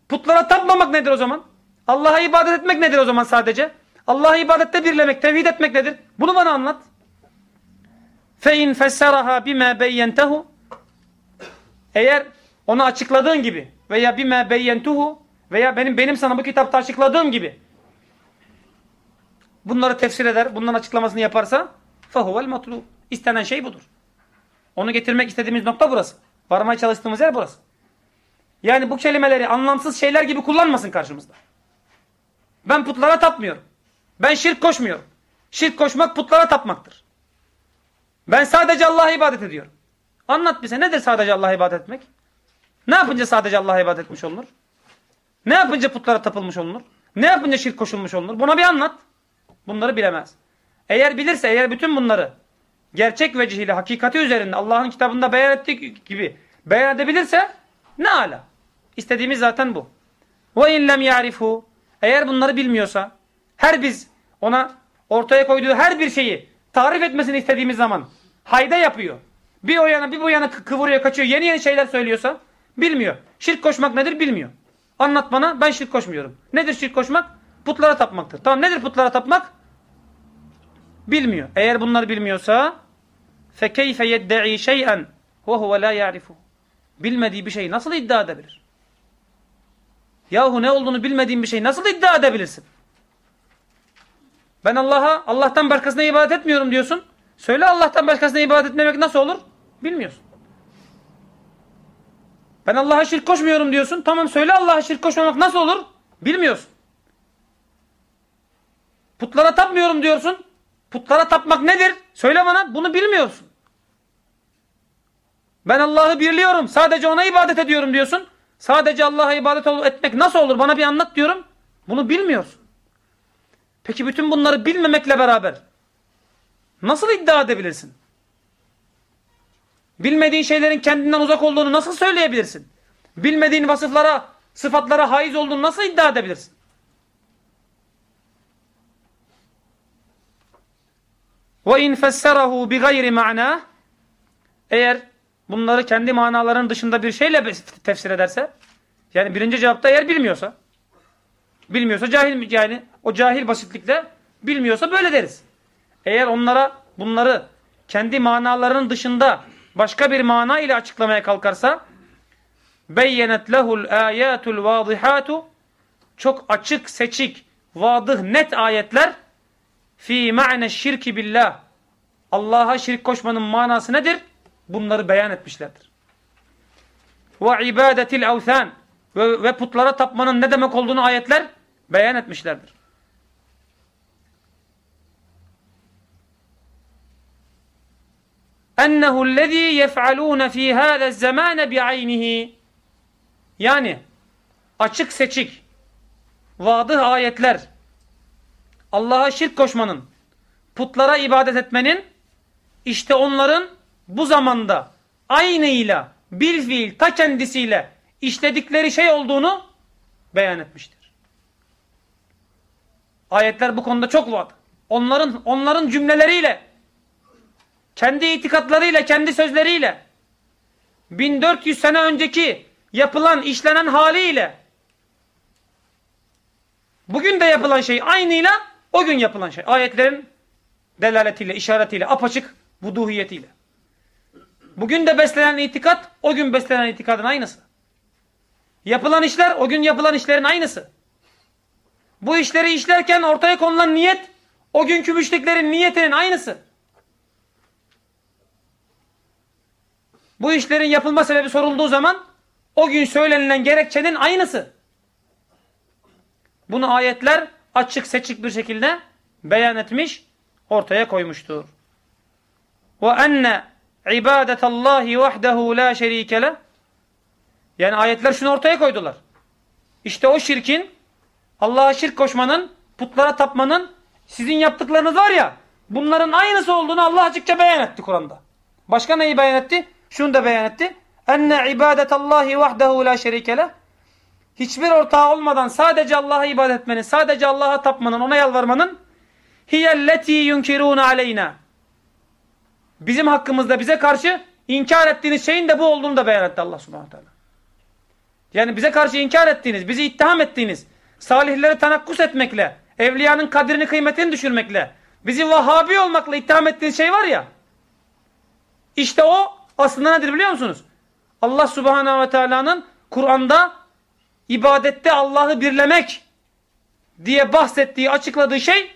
S1: Putlara tapmamak nedir o zaman? Allah'a ibadet etmek nedir o zaman sadece? Allah'a ibadette birlemek, tevhid etmek nedir? Bunu bana anlat. فَاِنْ فَسَّرَهَا بِمَا بَيَّنْتَهُ Eğer onu açıkladığın gibi veya bime beyyentuhu veya benim benim sana bu kitapta açıkladığım gibi bunları tefsir eder, bunların açıklamasını yaparsa fahuvel matlub. İstenen şey budur. Onu getirmek istediğimiz nokta burası. Varmaya çalıştığımız yer burası. Yani bu kelimeleri anlamsız şeyler gibi kullanmasın karşımızda. Ben putlara tapmıyorum. Ben şirk koşmuyorum. Şirk koşmak putlara tapmaktır. Ben sadece Allah'a ibadet ediyorum. Anlat bize nedir sadece Allah'a ibadet etmek? Ne yapınca sadece Allah'a ibadet etmiş olunur? Ne yapınca putlara tapılmış olunur? Ne yapınca şirk koşulmuş olunur? Buna bir anlat. Bunları bilemez. Eğer bilirse, eğer bütün bunları gerçek vecihiyle, hakikati üzerinde Allah'ın kitabında beyan ettiği gibi beyan edebilirse ne ala. İstediğimiz zaten bu. İn lem ya'rifu eğer bunları bilmiyorsa her biz ona ortaya koyduğu her bir şeyi tarif etmesini istediğimiz zaman hayda yapıyor. Bir o yana bir bu yana kıvırıyor kaçıyor yeni yeni şeyler söylüyorsa bilmiyor. Şirk koşmak nedir bilmiyor. Anlat bana ben şirk koşmuyorum. Nedir şirk koşmak? Putlara tapmaktır. Tamam nedir putlara tapmak? Bilmiyor. Eğer bunları bilmiyorsa فَكَيْفَ يَدَّعِي شَيْئًا وَهُوَ لَا يَعْرِفُ Bilmediği bir şeyi nasıl iddia edebilir? Yahu ne olduğunu bilmediğin bir şeyi nasıl iddia edebilirsin? Ben Allah'a, Allah'tan başkasına ibadet etmiyorum diyorsun. Söyle Allah'tan başkasına ibadet etmemek nasıl olur? Bilmiyorsun. Ben Allah'a şirk koşmuyorum diyorsun. Tamam söyle Allah'a şirk koşmamak nasıl olur? Bilmiyorsun. Putlara tapmıyorum diyorsun. Putlara tapmak nedir? Söyle bana. Bunu bilmiyorsun. Ben Allah'ı birliyorum. Sadece ona ibadet ediyorum diyorsun. Sadece Allah'a ibadet etmek nasıl olur? Bana bir anlat diyorum. Bunu bilmiyorsun. Peki bütün bunları bilmemekle beraber nasıl iddia edebilirsin? Bilmediğin şeylerin kendinden uzak olduğunu nasıl söyleyebilirsin? Bilmediğin vasıflara, sıfatlara haiz olduğunu nasıl iddia edebilirsin? Ve in fesserahu bi eğer bunları kendi manaların dışında bir şeyle tefsir ederse yani birinci cevapta eğer bilmiyorsa bilmiyorsa cahil yani o cahil basitlikle bilmiyorsa böyle deriz. Eğer onlara bunları kendi manalarının dışında başka bir mana ile açıklamaya kalkarsa beyyenet lehul ayatul vadihatu çok açık, seçik, vadıh, net ayetler fi ma'ne şirki billah Allah'a şirk koşmanın manası nedir? Bunları beyan etmişlerdir. Ve ibadetil avthan ve, ve putlara tapmanın ne demek olduğunu ayetler beyan etmişlerdir. Ennehu allazî yef'alûne fî hâze zamâne bi'aynihi. Yani açık seçik, vadıh ayetler, Allah'a şirk koşmanın, putlara ibadet etmenin, işte onların bu zamanda aynıyla, bir fiil ta kendisiyle işledikleri şey olduğunu beyan etmiştir. Ayetler bu konuda çok var. Onların onların cümleleriyle, kendi itikatlarıyla, kendi sözleriyle, 1400 sene önceki yapılan, işlenen haliyle, bugün de yapılan şey aynıyla, o gün yapılan şey. Ayetlerin delaletiyle, işaretiyle, apaçık vuduhiyetiyle. Bugün de beslenen itikat, o gün beslenen itikadın aynısı. Yapılan işler, o gün yapılan işlerin aynısı. Bu işleri işlerken ortaya konulan niyet, o günkü müşriklerin niyetinin aynısı. Bu işlerin yapılma sebebi sorulduğu zaman, o gün söylenilen gerekçenin aynısı. Bunu ayetler açık seçik bir şekilde beyan etmiş, ortaya koymuştur. Ve enne ibadetallahi vahdehu la şerike yani ayetler şunu ortaya koydular. İşte o şirkin Allah'a şirk koşmanın, putlara tapmanın sizin yaptıklarınız var ya bunların aynısı olduğunu Allah açıkça beyan etti Kur'an'da. Başka neyi beyan etti? Şunu da beyan etti. Enne ibadetallahi vahdehu la şerike le hiçbir ortağı olmadan sadece Allah'a ibadet etmenin, sadece Allah'a tapmanın, ona yalvarmanın hiyelleti yunkiruna aleyna bizim hakkımızda bize karşı inkar ettiğiniz şeyin de bu olduğunu da beyan etti Allah subhanahu teala. Yani bize karşı inkar ettiğiniz, bizi ittiham ettiğiniz, salihleri tanakkus etmekle, evliyanın kadrini kıymetini düşürmekle, bizi Vahhabi olmakla ittiham ettiğiniz şey var ya, işte o aslında nedir biliyor musunuz? Allah subhanahu ve teala'nın Kur'an'da ibadette Allah'ı birlemek diye bahsettiği, açıkladığı şey,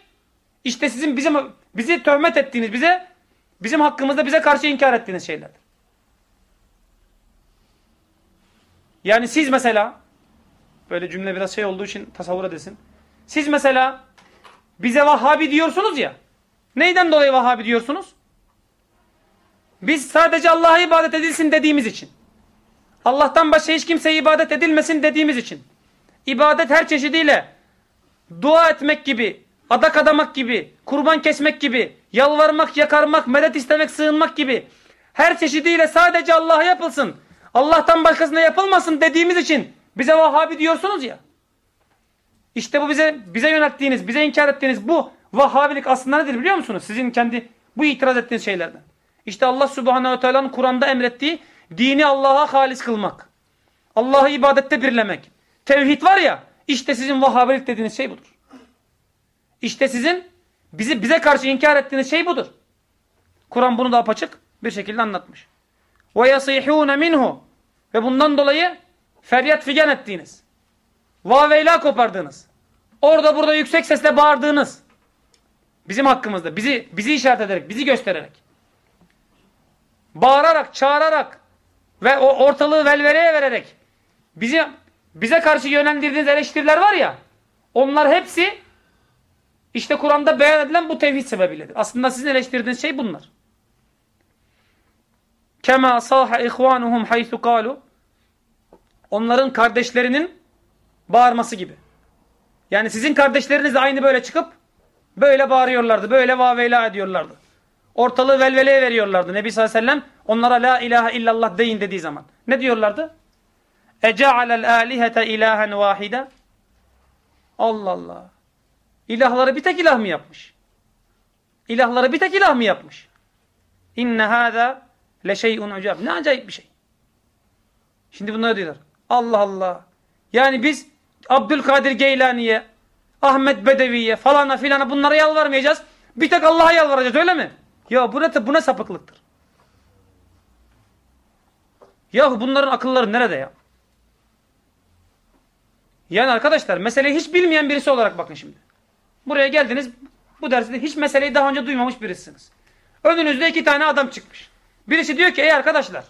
S1: işte sizin bizim bizi töhmet ettiğiniz, bize Bizim hakkımızda bize karşı inkar ettiğiniz şeylerdir. Yani siz mesela böyle cümle biraz şey olduğu için tasavvur edesin. Siz mesela bize Vahhabi diyorsunuz ya. Neyden dolayı Vahhabi diyorsunuz? Biz sadece Allah'a ibadet edilsin dediğimiz için. Allah'tan başka hiç kimseye ibadet edilmesin dediğimiz için. İbadet her çeşidiyle dua etmek gibi, adak adamak gibi, kurban kesmek gibi, yalvarmak, yakarmak, medet istemek, sığınmak gibi her çeşidiyle sadece Allah'a yapılsın. Allah'tan başkasına yapılmasın dediğimiz için bize Vahhabi diyorsunuz ya. İşte bu bize bize yönelttiğiniz, bize inkar ettiğiniz bu Vahhabilik aslında nedir biliyor musunuz? Sizin kendi bu itiraz ettiğiniz şeylerden. İşte Allah Subhanahu Teala'nın Kur'an'da emrettiği dini Allah'a halis kılmak. Allah'ı ibadette birlemek. Tevhid var ya, işte sizin Vahhabilik dediğiniz şey budur. İşte sizin bizi bize karşı inkar ettiğiniz şey budur. Kur'an bunu da apaçık bir şekilde anlatmış. Yasihune minhu ve bundan dolayı feryat figan ettiğiniz. Vaveyla kopardığınız. Orada burada yüksek sesle bağırdığınız. Bizim hakkımızda bizi bizi işaret ederek, bizi göstererek. Bağırarak, çağırarak ve o ortalığı velvereye vererek bizi bize karşı yönlendirdiğiniz eleştiriler var ya onlar hepsi işte Kur'an'da beyan edilen bu tevhid sebebiyledir. Aslında sizin eleştirdiğiniz şey bunlar. Kema saha ihvanuhum haythu kalu Onların kardeşlerinin bağırması gibi. Yani sizin kardeşleriniz de aynı böyle çıkıp böyle bağırıyorlardı. Böyle vaveyla ediyorlardı. Ortalığı velveleye veriyorlardı. Nebi sallallahu aleyhi ve sellem onlara la ilahe illallah deyin dediği zaman. Ne diyorlardı? Ece'alel alihete ilahen vahide Allah Allah. İlahları bir tek ilah mı yapmış? İlahları bir tek ilah mı yapmış? İnne hâzâ leşey'un ucab. Ne acayip bir şey. Şimdi bunları diyorlar. Allah Allah. Yani biz Abdülkadir Geylani'ye, Ahmet Bedevi'ye falana filana bunlara yalvarmayacağız. Bir tek Allah'a yalvaracağız öyle mi? Ya bu ne, bu ne sapıklıktır? Yahu bunların akılları nerede ya? Yani arkadaşlar meseleyi hiç bilmeyen birisi olarak bakın şimdi. Buraya geldiniz. Bu derste hiç meseleyi daha önce duymamış birisiniz. Önünüzde iki tane adam çıkmış. Birisi diyor ki ey arkadaşlar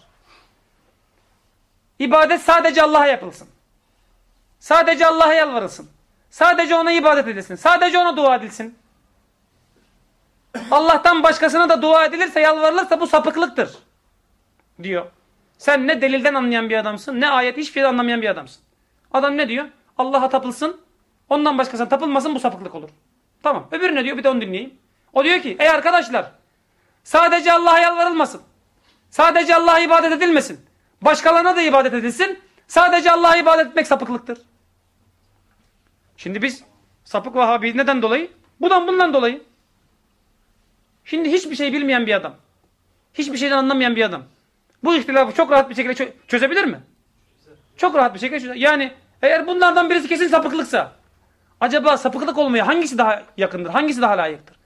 S1: ibadet sadece Allah'a yapılsın. Sadece Allah'a yalvarılsın. Sadece ona ibadet edilsin. Sadece ona dua edilsin. Allah'tan başkasına da dua edilirse, yalvarılırsa bu sapıklıktır. Diyor. Sen ne delilden anlayan bir adamsın, ne ayet hiçbir şeyden anlamayan bir adamsın. Adam ne diyor? Allah'a tapılsın, ondan başkasına tapılmasın bu sapıklık olur. Tamam. Öbürü ne diyor? Bir de onu dinleyeyim. O diyor ki, ey arkadaşlar, sadece Allah'a yalvarılmasın. Sadece Allah'a ibadet edilmesin. Başkalarına da ibadet edilsin. Sadece Allah'a ibadet etmek sapıklıktır. Şimdi biz sapık Vahabi neden dolayı? Bundan bundan dolayı. Şimdi hiçbir şey bilmeyen bir adam. Hiçbir şeyden anlamayan bir adam. Bu ihtilafı çok rahat bir şekilde çö çözebilir mi? Çok rahat bir şekilde çözer. Yani eğer bunlardan birisi kesin sapıklıksa acaba sapıklık olmaya hangisi daha yakındır? Hangisi daha layıktır?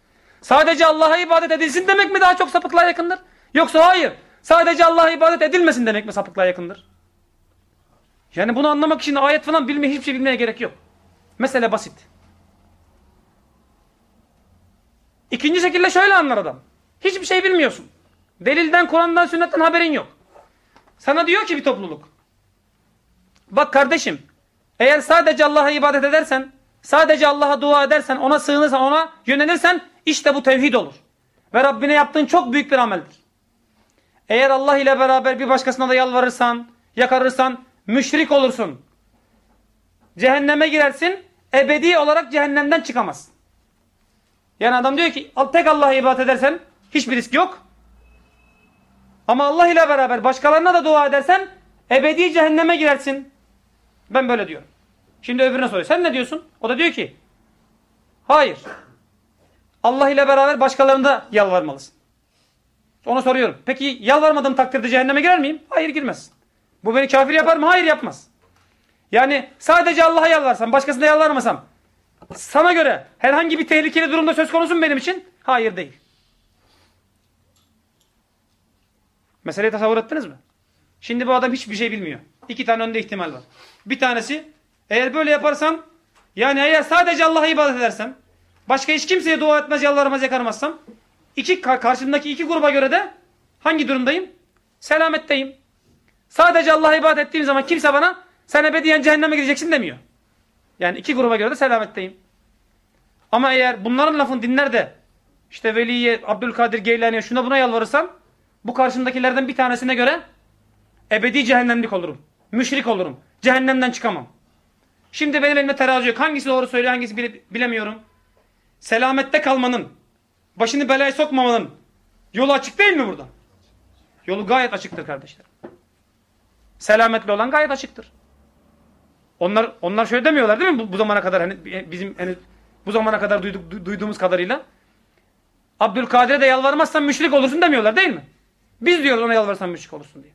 S1: Sadece Allah'a ibadet edilsin demek mi daha çok sapıklığa yakındır? Yoksa hayır. Sadece Allah'a ibadet edilmesin demek mi sapıklığa yakındır? Yani bunu anlamak için ayet falan bilmeye hiçbir şey bilmeye gerek yok. Mesele basit. İkinci şekilde şöyle anlar adam. Hiçbir şey bilmiyorsun. Delilden, Kur'an'dan, sünnetten haberin yok. Sana diyor ki bir topluluk. Bak kardeşim, eğer sadece Allah'a ibadet edersen, sadece Allah'a dua edersen, ona sığınırsan, ona yönelirsen, işte bu tevhid olur. Ve Rabbine yaptığın çok büyük bir ameldir. Eğer Allah ile beraber bir başkasına da yalvarırsan, yakarırsan, müşrik olursun. Cehenneme girersin, ebedi olarak cehennemden çıkamazsın. Yani adam diyor ki tek Allah'a ibadet edersen hiçbir risk yok. Ama Allah ile beraber başkalarına da dua edersen ebedi cehenneme girersin. Ben böyle diyorum. Şimdi öbürüne soruyor. Sen ne diyorsun? O da diyor ki hayır. Allah ile beraber başkalarına da yalvarmalısın. Ona soruyorum. Peki yalvarmadığım takdirde cehenneme girer miyim? Hayır girmez. Bu beni kafir yapar mı? Hayır yapmaz. Yani sadece Allah'a yalvarsam, başkasına yalvarmasam sana göre herhangi bir tehlikeli durumda söz konusu mu benim için? Hayır değil. Meseleyi tasavvur ettiniz mi? Şimdi bu adam hiçbir şey bilmiyor. İki tane önde ihtimal var. Bir tanesi eğer böyle yaparsam yani eğer sadece Allah'a ibadet edersem başka hiç kimseye dua etmez, yalvarmaz, yakarmazsam iki, karşımdaki iki gruba göre de hangi durumdayım? Selametteyim. Sadece Allah'a ibadet ettiğim zaman kimse bana sen ebediyen cehenneme gideceksin demiyor. Yani iki gruba göre de selametteyim. Ama eğer bunların lafını dinler de işte Veli'ye, Abdülkadir Geylani'ye şuna buna yalvarırsam bu karşımdakilerden bir tanesine göre ebedi cehennemlik olurum. Müşrik olurum. Cehennemden çıkamam. Şimdi benim elimde terazi yok. Hangisi doğru söylüyor hangisi bile, bilemiyorum. Selamette kalmanın, başını belaya sokmamanın yolu açık değil mi burada? Yolu gayet açıktır kardeşler. Selametli olan gayet açıktır. Onlar onlar şöyle demiyorlar değil mi bu, bu zamana kadar hani bizim hani bu zamana kadar duyduk, duyduğumuz kadarıyla Abdülkadir'e de yalvarmazsan müşrik olursun demiyorlar değil mi? Biz diyoruz ona yalvarsan müşrik olursun diye.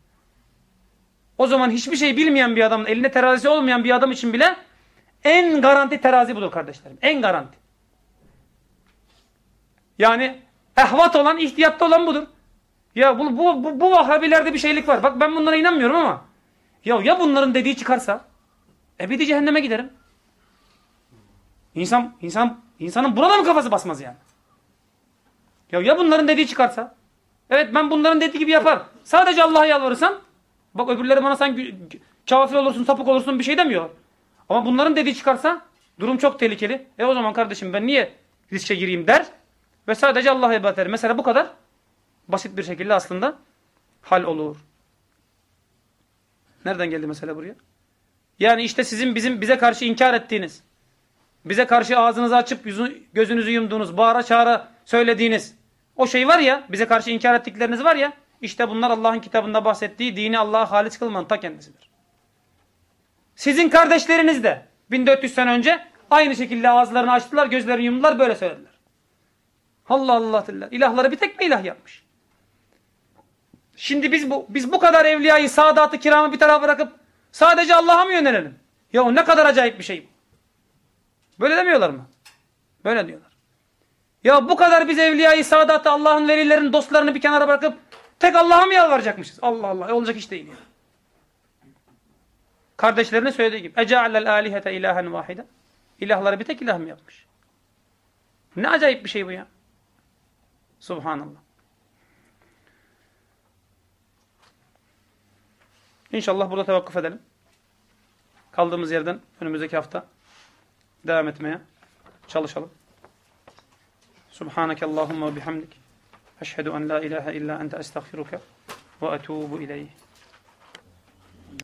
S1: O zaman hiçbir şey bilmeyen bir adamın elinde terazisi olmayan bir adam için bile en garanti terazi budur kardeşlerim. En garanti. Yani ehvat olan, ihtiyatta olan budur. Ya bu, bu, bu, bu Vahhabilerde bir şeylik var. Bak ben bunlara inanmıyorum ama ya, ya bunların dediği çıkarsa ebedi cehenneme giderim. İnsan, insan, insanın buna da mı kafası basmaz yani? Ya, ya bunların dediği çıkarsa? Evet ben bunların dediği gibi yapar. Sadece Allah'a yalvarırsam bak öbürleri bana sen kafir olursun, sapık olursun bir şey demiyor. Ama bunların dediği çıkarsa durum çok tehlikeli. E o zaman kardeşim ben niye riske gireyim der ve sadece Allah'a ibadet eder. Mesela bu kadar basit bir şekilde aslında hal olur. Nereden geldi mesela buraya? Yani işte sizin bizim bize karşı inkar ettiğiniz, bize karşı ağzınızı açıp yüzü, gözünüzü yumduğunuz, bağıra çağıra söylediğiniz o şey var ya, bize karşı inkar ettikleriniz var ya, işte bunlar Allah'ın kitabında bahsettiği dini Allah'a halis kılmanın ta kendisidir. Sizin kardeşleriniz de 1400 sene önce aynı şekilde ağızlarını açtılar, gözlerini yumdular, böyle söylediler. Allah Allah Allah. İlahları bir tek mi ilah yapmış? Şimdi biz bu biz bu kadar evliyayı, saadatı, kiramı bir tarafa bırakıp sadece Allah'a mı yönelelim? Ya o ne kadar acayip bir şey. Böyle demiyorlar mı? Böyle diyorlar. Ya bu kadar biz evliyayı, saadatı, Allah'ın velilerin dostlarını bir kenara bırakıp tek Allah'a mı yalvaracakmışız? Allah Allah. E olacak iş değil. Yani. Kardeşlerine söylediği gibi. Ece'allel alihete ilahen vahide. İlahları bir tek ilah mı yapmış? Ne acayip bir şey bu ya. Subhanallah. İnşallah burada tevakkuf edelim. Kaldığımız yerden önümüzdeki hafta devam etmeye çalışalım. Subhaneke Allahumma bihamdik. Eşhedü en la ilahe illa ente estağfiruke ve etubu ileyh.